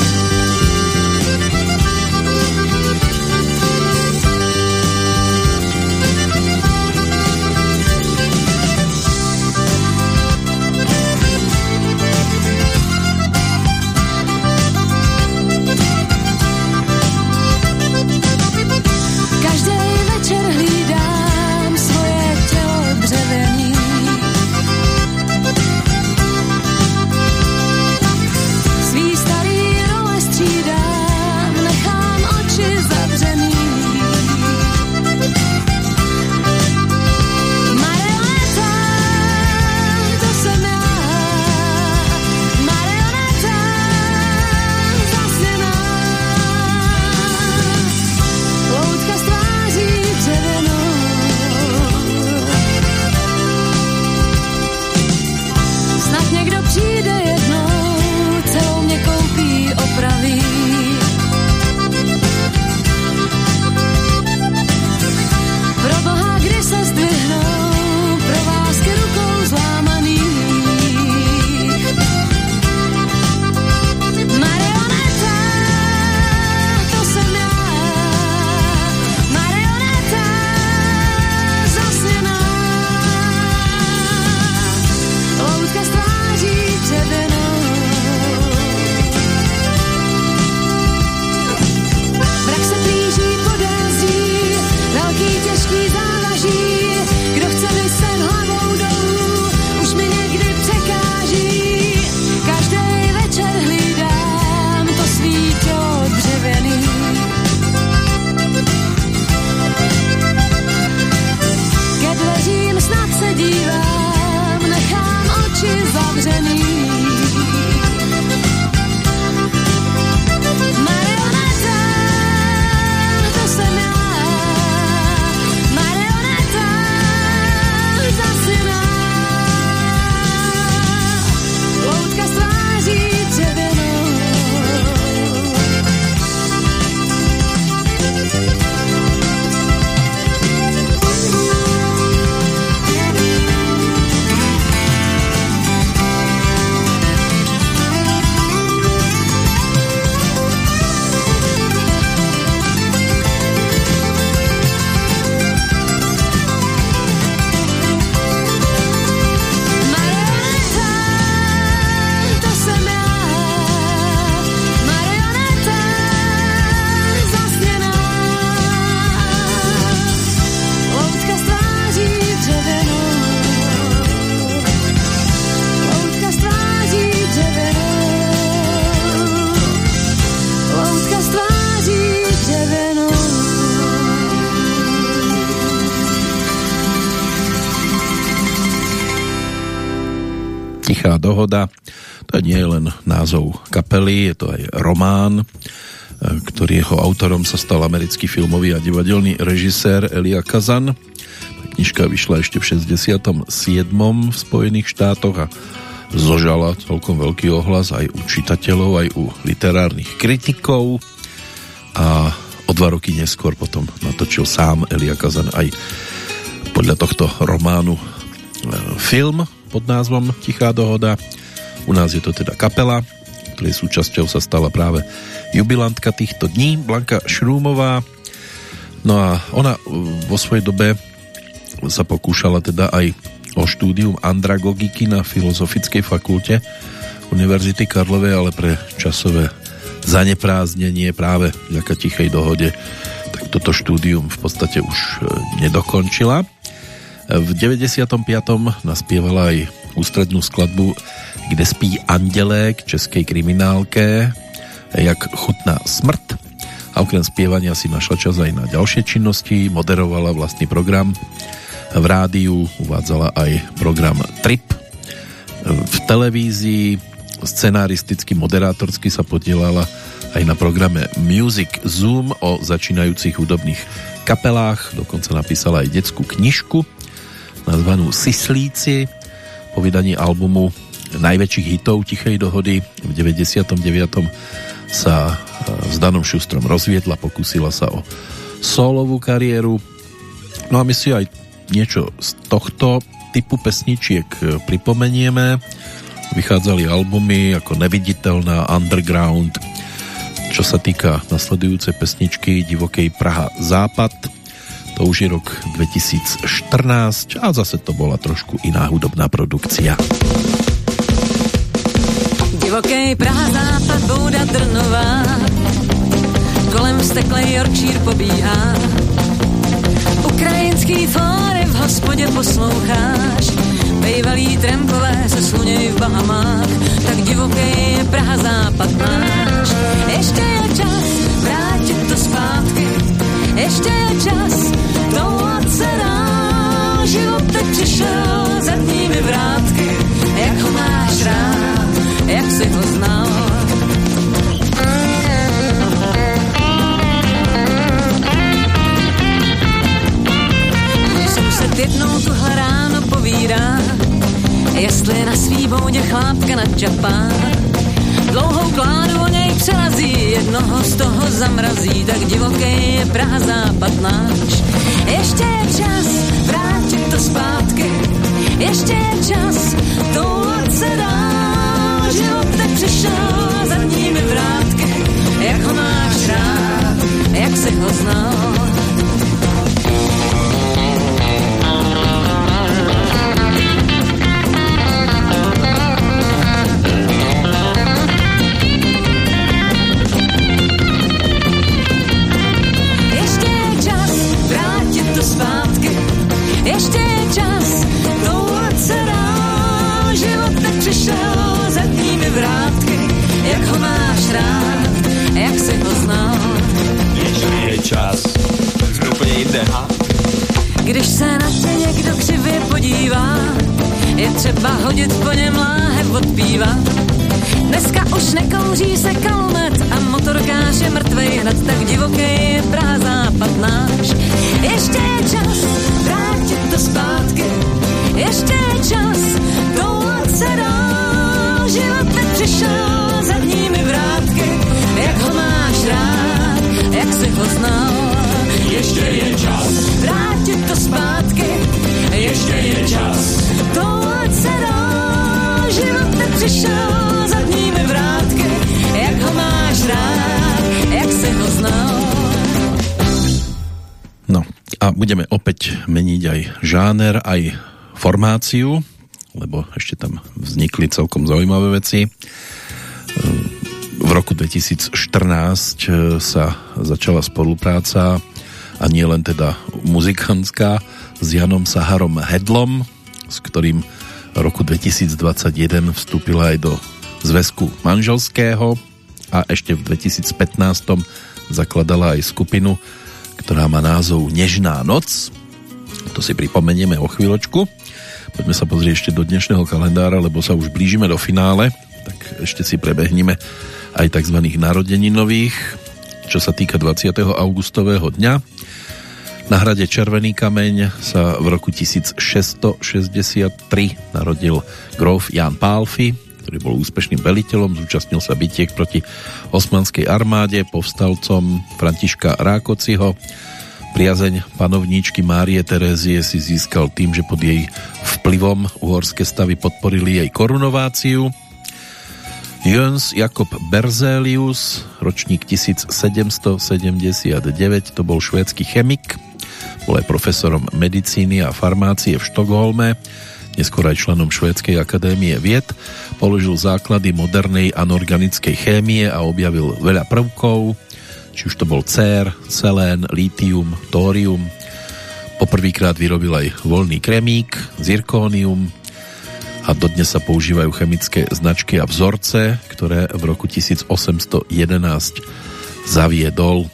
Dohoda. To nie je len názov kapely, je to aj román, e, ktorý jeho autorom sa stal americký filmový a divadelný režisér Elia Kazan. Knižka vyšla ešte v 67. v Spojených štátoch a zožala celkom veľký ohlas aj u čitateľov, aj u literárnych kritikov a o dva roky neskôr potom natočil sám Elia Kazan aj podľa tohto románu e, film pod názvom Tichá dohoda. U nás je to teda kapela, ktorej súčasťou sa stala práve jubilantka týchto dní, Blanka Šrúmová. No a ona vo svojej dobe sa pokúšala teda aj o štúdium andragogiky na Filozofickej fakulte Univerzity Karlovej, ale pre časové zaneprázdnenie práve vďaka tichej dohode tak toto štúdium v podstate už e, nedokončila. V 95. naspievala aj ústrednú skladbu Kde spí andelé k českej kriminálke Jak chutná smrt. A okrem spievania si našla čas aj na ďalšie činnosti, moderovala vlastný program. V rádiu, uvádzala aj program Trip. V televízii, scenaristicky, moderátorsky sa podielala aj na programe Music Zoom o začínajúcich hudobných kapelách, dokonca napísala aj detskú knižku nazvanú Sislíci po vydaní albumu najväčších hitov Tichej dohody v 99. sa e, s Danom Šustrom rozviedla, pokúsila sa o solovú kariéru. No a my si aj niečo z tohto typu pesničiek e, pripomenieme. Vychádzali albumy ako Neviditeľná, Underground, čo sa týka nasledujúcej pesničky Divokej Praha Západ, to už je rok 2014 a zase to bola trošku iná hudobná produkcia. Divokej Praha Západ, Bouda Trnová, kolem steklej Yorkshire pobíhá. Ukrajinský fóry v hospodě posloucháš, bejvalý trampové se sluněj v Bahamách, tak divoký je Praha Západ náš. Ještě je čas vrátit to zpátky, ještě je čas. Život teď přišel zadními vrátky, jak ho máš rád, jak si ho znal. Soused jednou tuhle ráno povídá, jestli na svý boudě chlápka načapá. Dlouhou kládu o něj přerazí, jednoho z toho zamrazí, tak divoký je Praha západ náš. Ještě je čas vrátit to zpátky, ještě je čas toulat se dál. Život přišel zadními vrátky, jak ho máš rád, jak si ho znal. Ještě je čas toulat se dál. Život tak přišel zadními vrátky, jak ho máš rád, jak si ho znal. Ještě je čas. Jsme úplně jinde? Když se na tě někdo křivě podívá, je třeba hodit po něm láhev od píva. Dneska už nekouří se kalmet a motorkář je mrtvej budeme opäť meniť aj žáner, aj formáciu, lebo ešte tam vznikli celkom zaujímavé veci. V roku 2014 sa začala spolupráca a nie len teda muzikantská s Janom Saharom Hedlom, s ktorým v roku 2021 vstúpila aj do zväzku manželského a ešte v 2015 zakladala aj skupinu, ktorá má názov Nežná noc. To si pripomenieme o chvíľočku. Poďme sa pozrieť ešte do dnešného kalendára, lebo sa už blížime do finále, tak ešte si prebehneme aj tzv. narodeninových, čo sa týka 20. augustového dňa. Na hrade Červený kameň sa v roku 1663 narodil gróf Jan Pálfy, ktorý bol úspešným veliteľom, zúčastnil sa bitiek proti osmanskej armáde, povstalcom Františka Rákociho. Priazeň panovníčky Márie Terézie si získal tým, že pod jej vplyvom uhorské stavy podporili jej korunováciu. Jöns Jakob Berzelius, ročník 1779, to bol švédsky chemik, bol aj profesorom medicíny a farmácie v Štokholme, neskôr aj členom Švédskej akadémie vied, položil základy modernej anorganickej chémie a objavil veľa prvkov, či už to bol cér, selén, lítium, tórium. Poprvýkrát vyrobil aj voľný kremík, zirkónium a dodnes sa používajú chemické značky a vzorce, ktoré v roku 1811 zaviedol.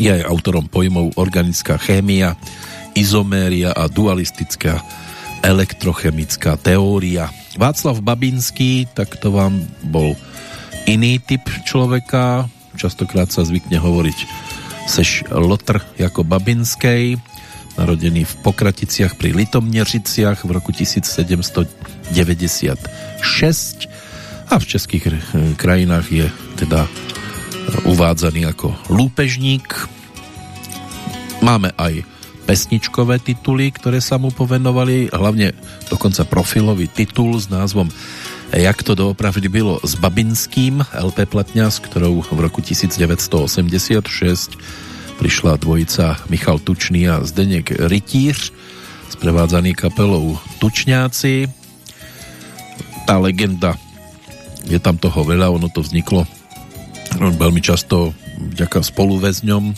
Je aj autorom pojmov organická chémia, izoméria a dualistická elektrochemická teória. Václav Babinský, tak to vám bol iný typ človeka, častokrát sa zvykne hovoriť seš Lotr ako Babinskej, narodený v Pokraticiach pri Litomneřiciach v roku 1796 a v českých krajinách je teda uvádzaný ako lúpežník. Máme aj pesničkové tituly, ktoré sa mu povenovali, hlavne dokonca profilový titul s názvom Jak to doopravdy bylo s Babinským, LP platňa, s ktorou v roku 1986 prišla dvojica Michal Tučný a Zdeněk Rytíř, sprevádzaný kapelou Tučňáci. Tá legenda, je tam toho veľa, ono to vzniklo veľmi často vďaka spoluväzňom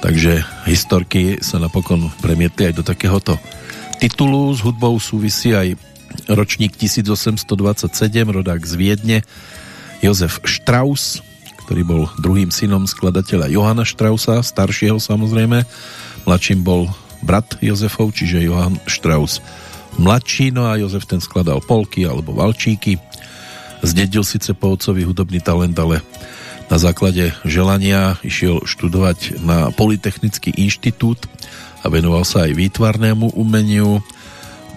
takže historky sa napokon premietli aj do takéhoto titulu. S hudbou súvisí aj ročník 1827, rodák z Viedne, Jozef Strauss, ktorý bol druhým synom skladateľa Johana Straussa, staršieho samozrejme. Mladším bol brat Jozefov, čiže Johann Strauss mladší, no a Jozef ten skladal polky alebo valčíky. Zdedil síce po otcovi hudobný talent, ale na základe želania išiel študovať na Polytechnický inštitút a venoval sa aj výtvarnému umeniu.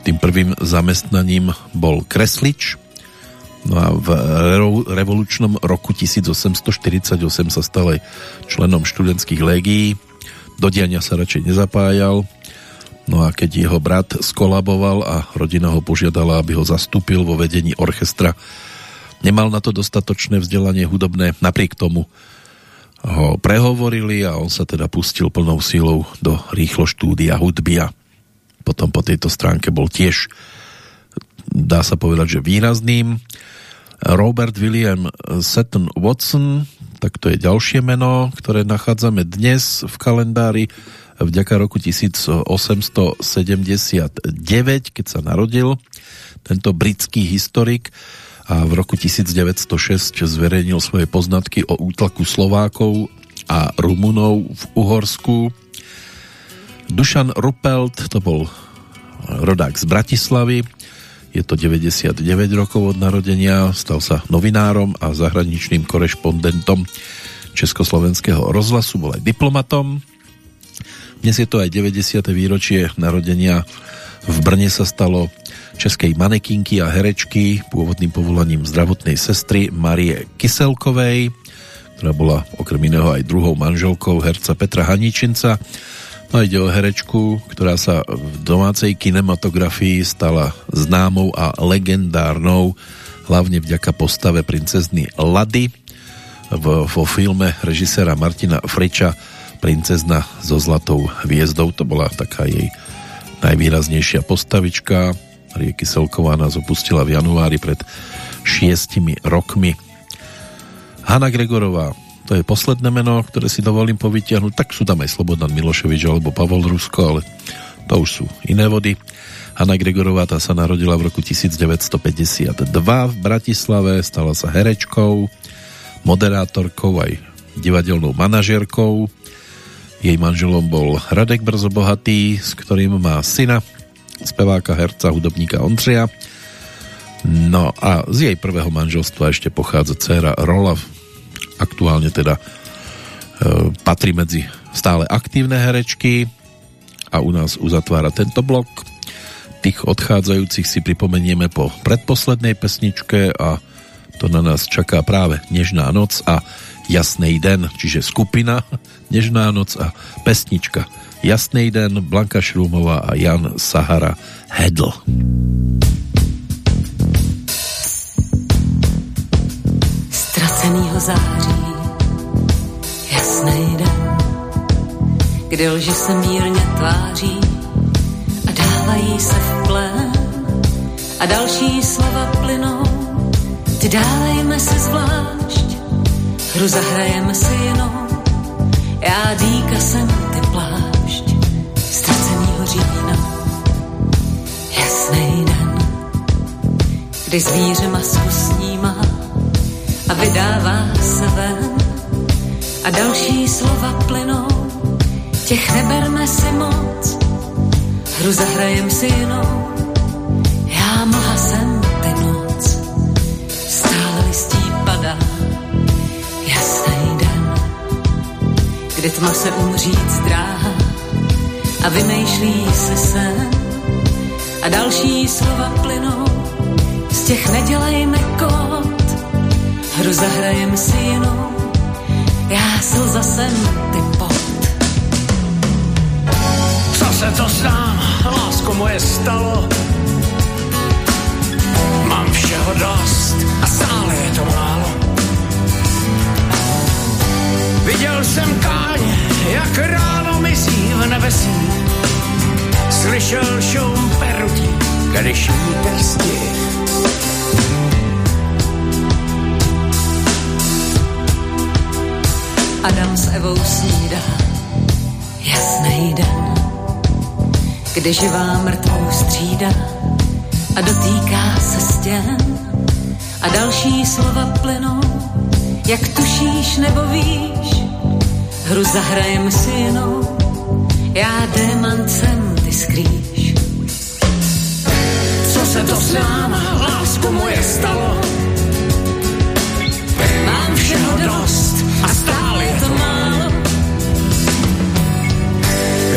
Tým prvým zamestnaním bol kreslič. No a v revolučnom roku 1848 sa stal aj členom študentských légií. Do diania sa radšej nezapájal. No a keď jeho brat skolaboval a rodina ho požiadala, aby ho zastúpil vo vedení orchestra Nemal na to dostatočné vzdelanie hudobné, napriek tomu ho prehovorili a on sa teda pustil plnou sílou do rýchlo štúdia hudby a potom po tejto stránke bol tiež dá sa povedať, že výrazným. Robert William Seton Watson, tak to je ďalšie meno, ktoré nachádzame dnes v kalendári vďaka roku 1879, keď sa narodil tento britský historik a v roku 1906 zverejnil svoje poznatky o útlaku Slovákov a Rumunov v Uhorsku. Dušan Rupelt, to bol rodák z Bratislavy, je to 99 rokov od narodenia, stal sa novinárom a zahraničným korešpondentom Československého rozhlasu, bol aj diplomatom. Dnes je to aj 90. výročie narodenia. V Brne sa stalo českej manekinky a herečky pôvodným povolaním zdravotnej sestry Marie Kyselkovej, ktorá bola okrem iného aj druhou manželkou herca Petra Haničinca. No ide o herečku, ktorá sa v domácej kinematografii stala známou a legendárnou hlavne vďaka postave princezny Lady v, vo filme režisera Martina Friča Princezna so zlatou hviezdou. To bola taká jej najvýraznejšia postavička Marie Kyselková nás opustila v januári pred šiestimi rokmi. Hanna Gregorová, to je posledné meno, ktoré si dovolím povytiahnuť, tak sú tam aj Slobodan Miloševič alebo Pavol Rusko, ale to už sú iné vody. Hanna Gregorová tá sa narodila v roku 1952 v Bratislave, stala sa herečkou, moderátorkou aj divadelnou manažérkou. Jej manželom bol Radek Brzo Bohatý, s ktorým má syna, speváka, herca, hudobníka Ondřeja. No a z jej prvého manželstva ešte pochádza dcera Rola, aktuálne teda e, patrí medzi stále aktívne herečky a u nás uzatvára tento blok. Tých odchádzajúcich si pripomenieme po predposlednej pesničke a to na nás čaká práve Nežná noc a Jasný den, čiže skupina <laughs> Nežná noc a pesnička Jasný den, Blanka Šrúmová a Jan Sahara Hedl. Ztracenýho září, jasný den, kde lži se mírně tváří a dávají se v plén. a další slova plynou. Ty dálejme se zvlášť, hru zahrajeme si jinou. Já dýka jsem října. Jasný den, kdy zvíře masku snímá a vydává se ven. A další slova plynou, těch neberme si moc, hru zahrajem si jinou. Já mlha jsem ty noc, stále listí padá, jasný den, kdy tma se umřít zdráhá a vymýšlí se sen. A další slova plynou, z těch nedělejme kód, hru zahrajem si jinou, já slza jsem ty pot. Co se to s nám, lásko moje, stalo? Mám všeho dost a stále je to málo. Viděl jsem káně, jak ráno mizí v nebesí. Slyšel šum perutí, když vítr stih. Adam s Evou snídá, jasný den, kde živá mrtvou střídá a dotýká se stěn a další slova plynou, jak tušíš nebo víš, hru zahrajem si jinou, já démant jsem, ty skrýš. Co se to s náma, lásko moje, stalo? Mám všeho dost a stále je to málo.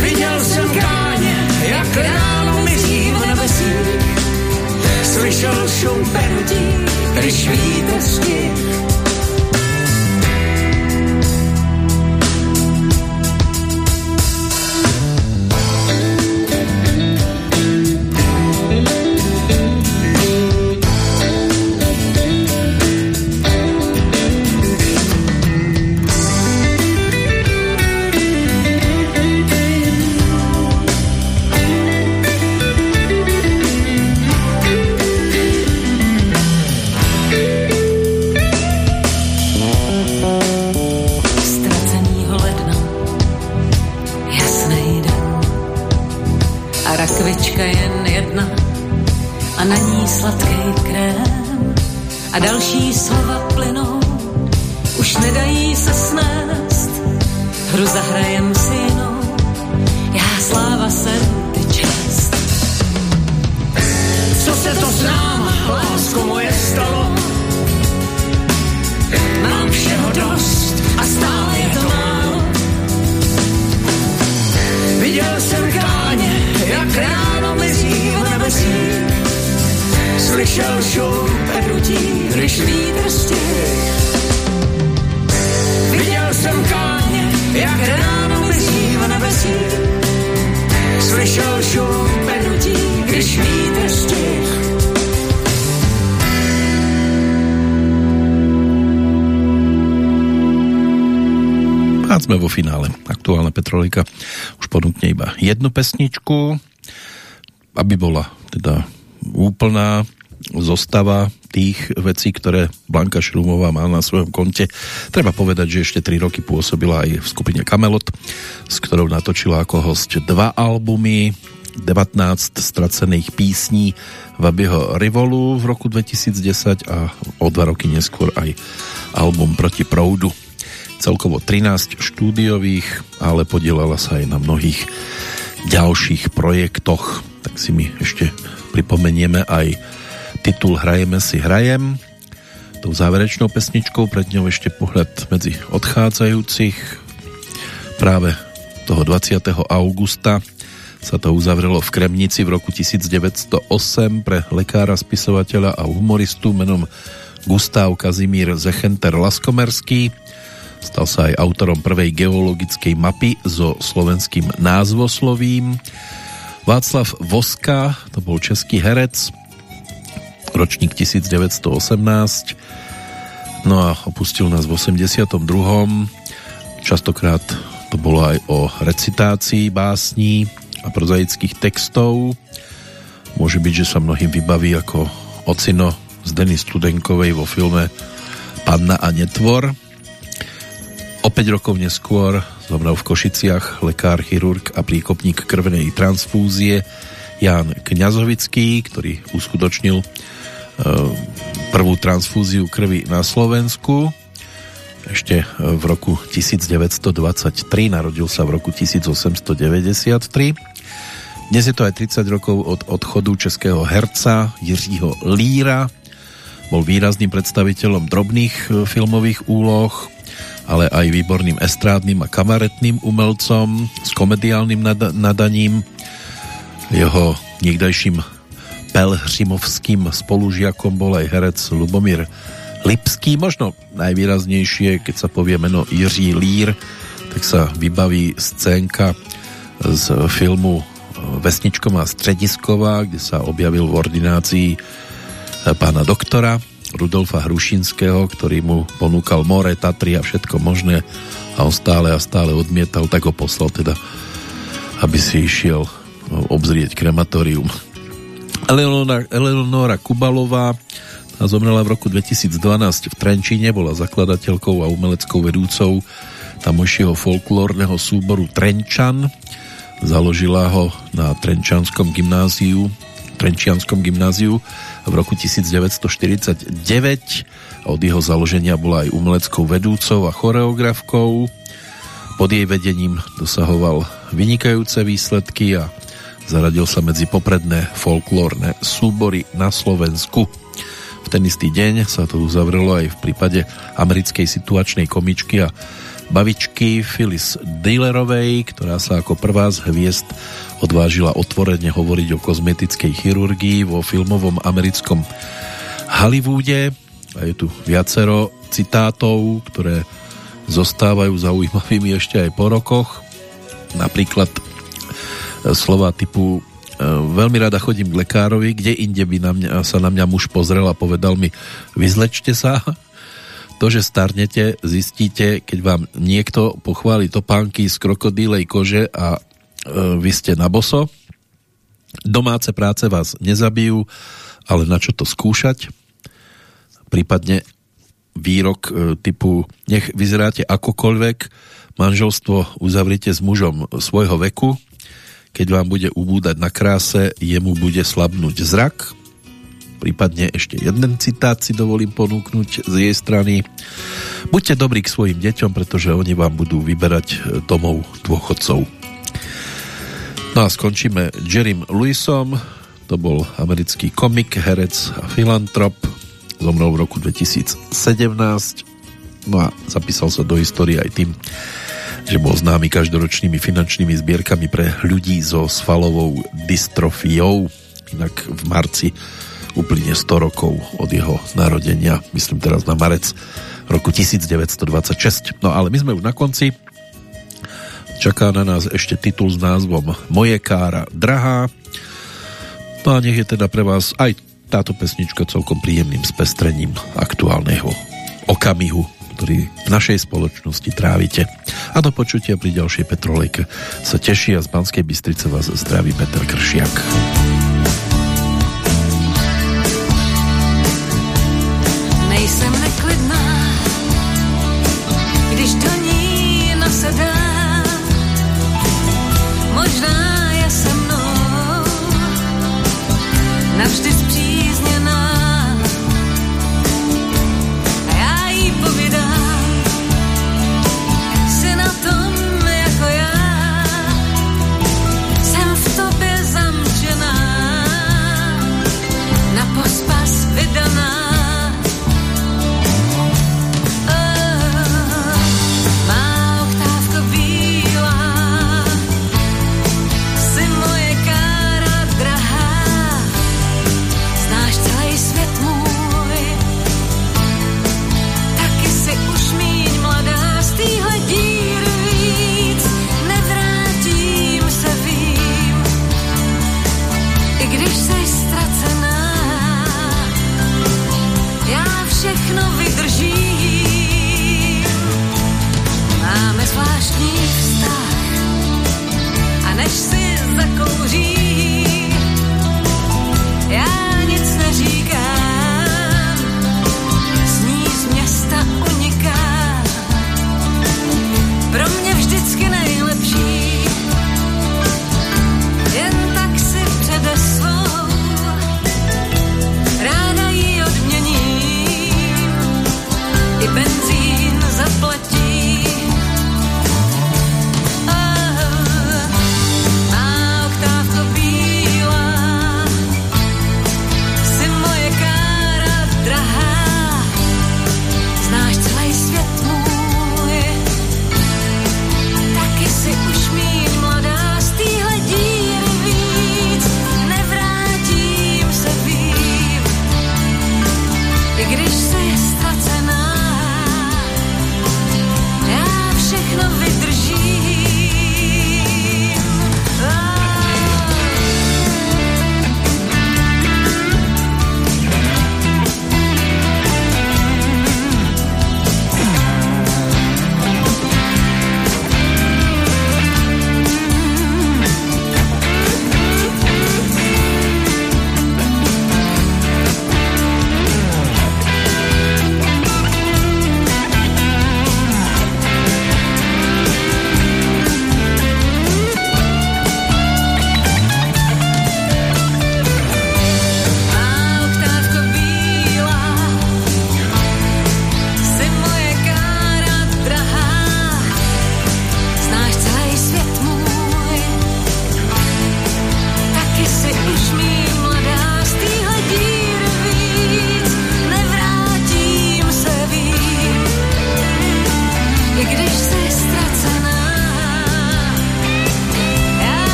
Viděl jsem káně, jak ráno mizí v nebesí. Slyšel šum perutí, když vítr stih. Jednu pesničku, aby bola teda úplná zostava tých vecí, ktoré Blanka Šrumová má na svojom konte. Treba povedať, že ešte 3 roky pôsobila aj v skupine Kamelot, s ktorou natočila ako host dva albumy, 19 stracených písní Vabyho Rivolu v roku 2010 a o dva roky neskôr aj album Proti proudu celkovo 13 štúdiových, ale podielala sa aj na mnohých ďalších projektoch. Tak si my ešte pripomenieme aj titul Hrajeme si hrajem. Tou záverečnou pesničkou, pred ňou ešte pohľad medzi odchádzajúcich. Práve toho 20. augusta sa to uzavrelo v Kremnici v roku 1908 pre lekára, spisovateľa a humoristu menom Gustav Kazimír Zechenter Laskomerský Stal sa aj autorom prvej geologickej mapy so slovenským názvoslovím. Václav Voska, to bol český herec, ročník 1918, no a opustil nás v 82. Častokrát to bolo aj o recitácii básní a prozaických textov. Môže byť, že sa mnohým vybaví ako ocino z Denis Studenkovej vo filme Panna a netvor. O 5 rokov neskôr zomrel v Košiciach lekár, chirurg a príkopník krvnej transfúzie Ján Kňazovický, ktorý uskutočnil e, prvú transfúziu krvi na Slovensku. Ešte v roku 1923, narodil sa v roku 1893 dnes je to aj 30 rokov od odchodu českého herca Jiřího Líra. Bol výrazným predstaviteľom drobných e, filmových úloh, ale aj výborným estrádnym a kamaretným umelcom s komediálnym nad nadaním. Jeho niekdajším pelhřimovským spolužiakom bol aj herec Lubomír Lipský. Možno najvýraznejšie, keď sa povie meno Jiří Lír, tak sa vybaví scénka z filmu Vesničková středisková, kde sa objavil v ordinácii pána doktora Rudolfa Hrušinského, ktorý mu ponúkal more, Tatry a všetko možné a on stále a stále odmietal, tak ho poslal teda, aby si išiel no, obzrieť krematórium. Eleonora, Eleonora Kubalová a zomrela v roku 2012 v Trenčíne, bola zakladateľkou a umeleckou vedúcou tamojšieho folklórneho súboru Trenčan Založila ho na Trenčanskom gymnáziu, Trenčianskom gymnáziu v roku 1949 od jeho založenia bola aj umeleckou vedúcou a choreografkou. Pod jej vedením dosahoval vynikajúce výsledky a zaradil sa medzi popredné folklórne súbory na Slovensku. V ten istý deň sa to uzavrelo aj v prípade americkej situačnej komičky a bavičky Phyllis Dillerovej, ktorá sa ako prvá z hviezd odvážila otvorene hovoriť o kozmetickej chirurgii vo filmovom americkom Hollywoode. A je tu viacero citátov, ktoré zostávajú zaujímavými ešte aj po rokoch. Napríklad e, slova typu e, veľmi rada chodím k lekárovi, kde inde by na mňa, sa na mňa muž pozrel a povedal mi vyzlečte sa to, že starnete, zistíte, keď vám niekto pochváli topánky z krokodílej kože a e, vy ste na boso. Domáce práce vás nezabijú, ale na čo to skúšať? Prípadne výrok e, typu nech vyzeráte akokoľvek, manželstvo uzavrite s mužom svojho veku, keď vám bude ubúdať na kráse, jemu bude slabnúť zrak, prípadne ešte jeden citát si dovolím ponúknuť z jej strany. Buďte dobrí k svojim deťom, pretože oni vám budú vyberať e, domov dôchodcov. No a skončíme Jerrym Lewisom, to bol americký komik, herec a filantrop, zomrel v roku 2017, no a zapísal sa do histórie aj tým, že bol známy každoročnými finančnými zbierkami pre ľudí so svalovou dystrofiou. Inak v marci uplyne 100 rokov od jeho narodenia, myslím teraz na marec roku 1926. No ale my sme už na konci. Čaká na nás ešte titul s názvom Moje kára drahá. No a nech je teda pre vás aj táto pesnička celkom príjemným spestrením aktuálneho okamihu, ktorý v našej spoločnosti trávite. A do počutia pri ďalšej Petrolejke sa teší a z Banskej Bystrice vás zdraví Peter Kršiak.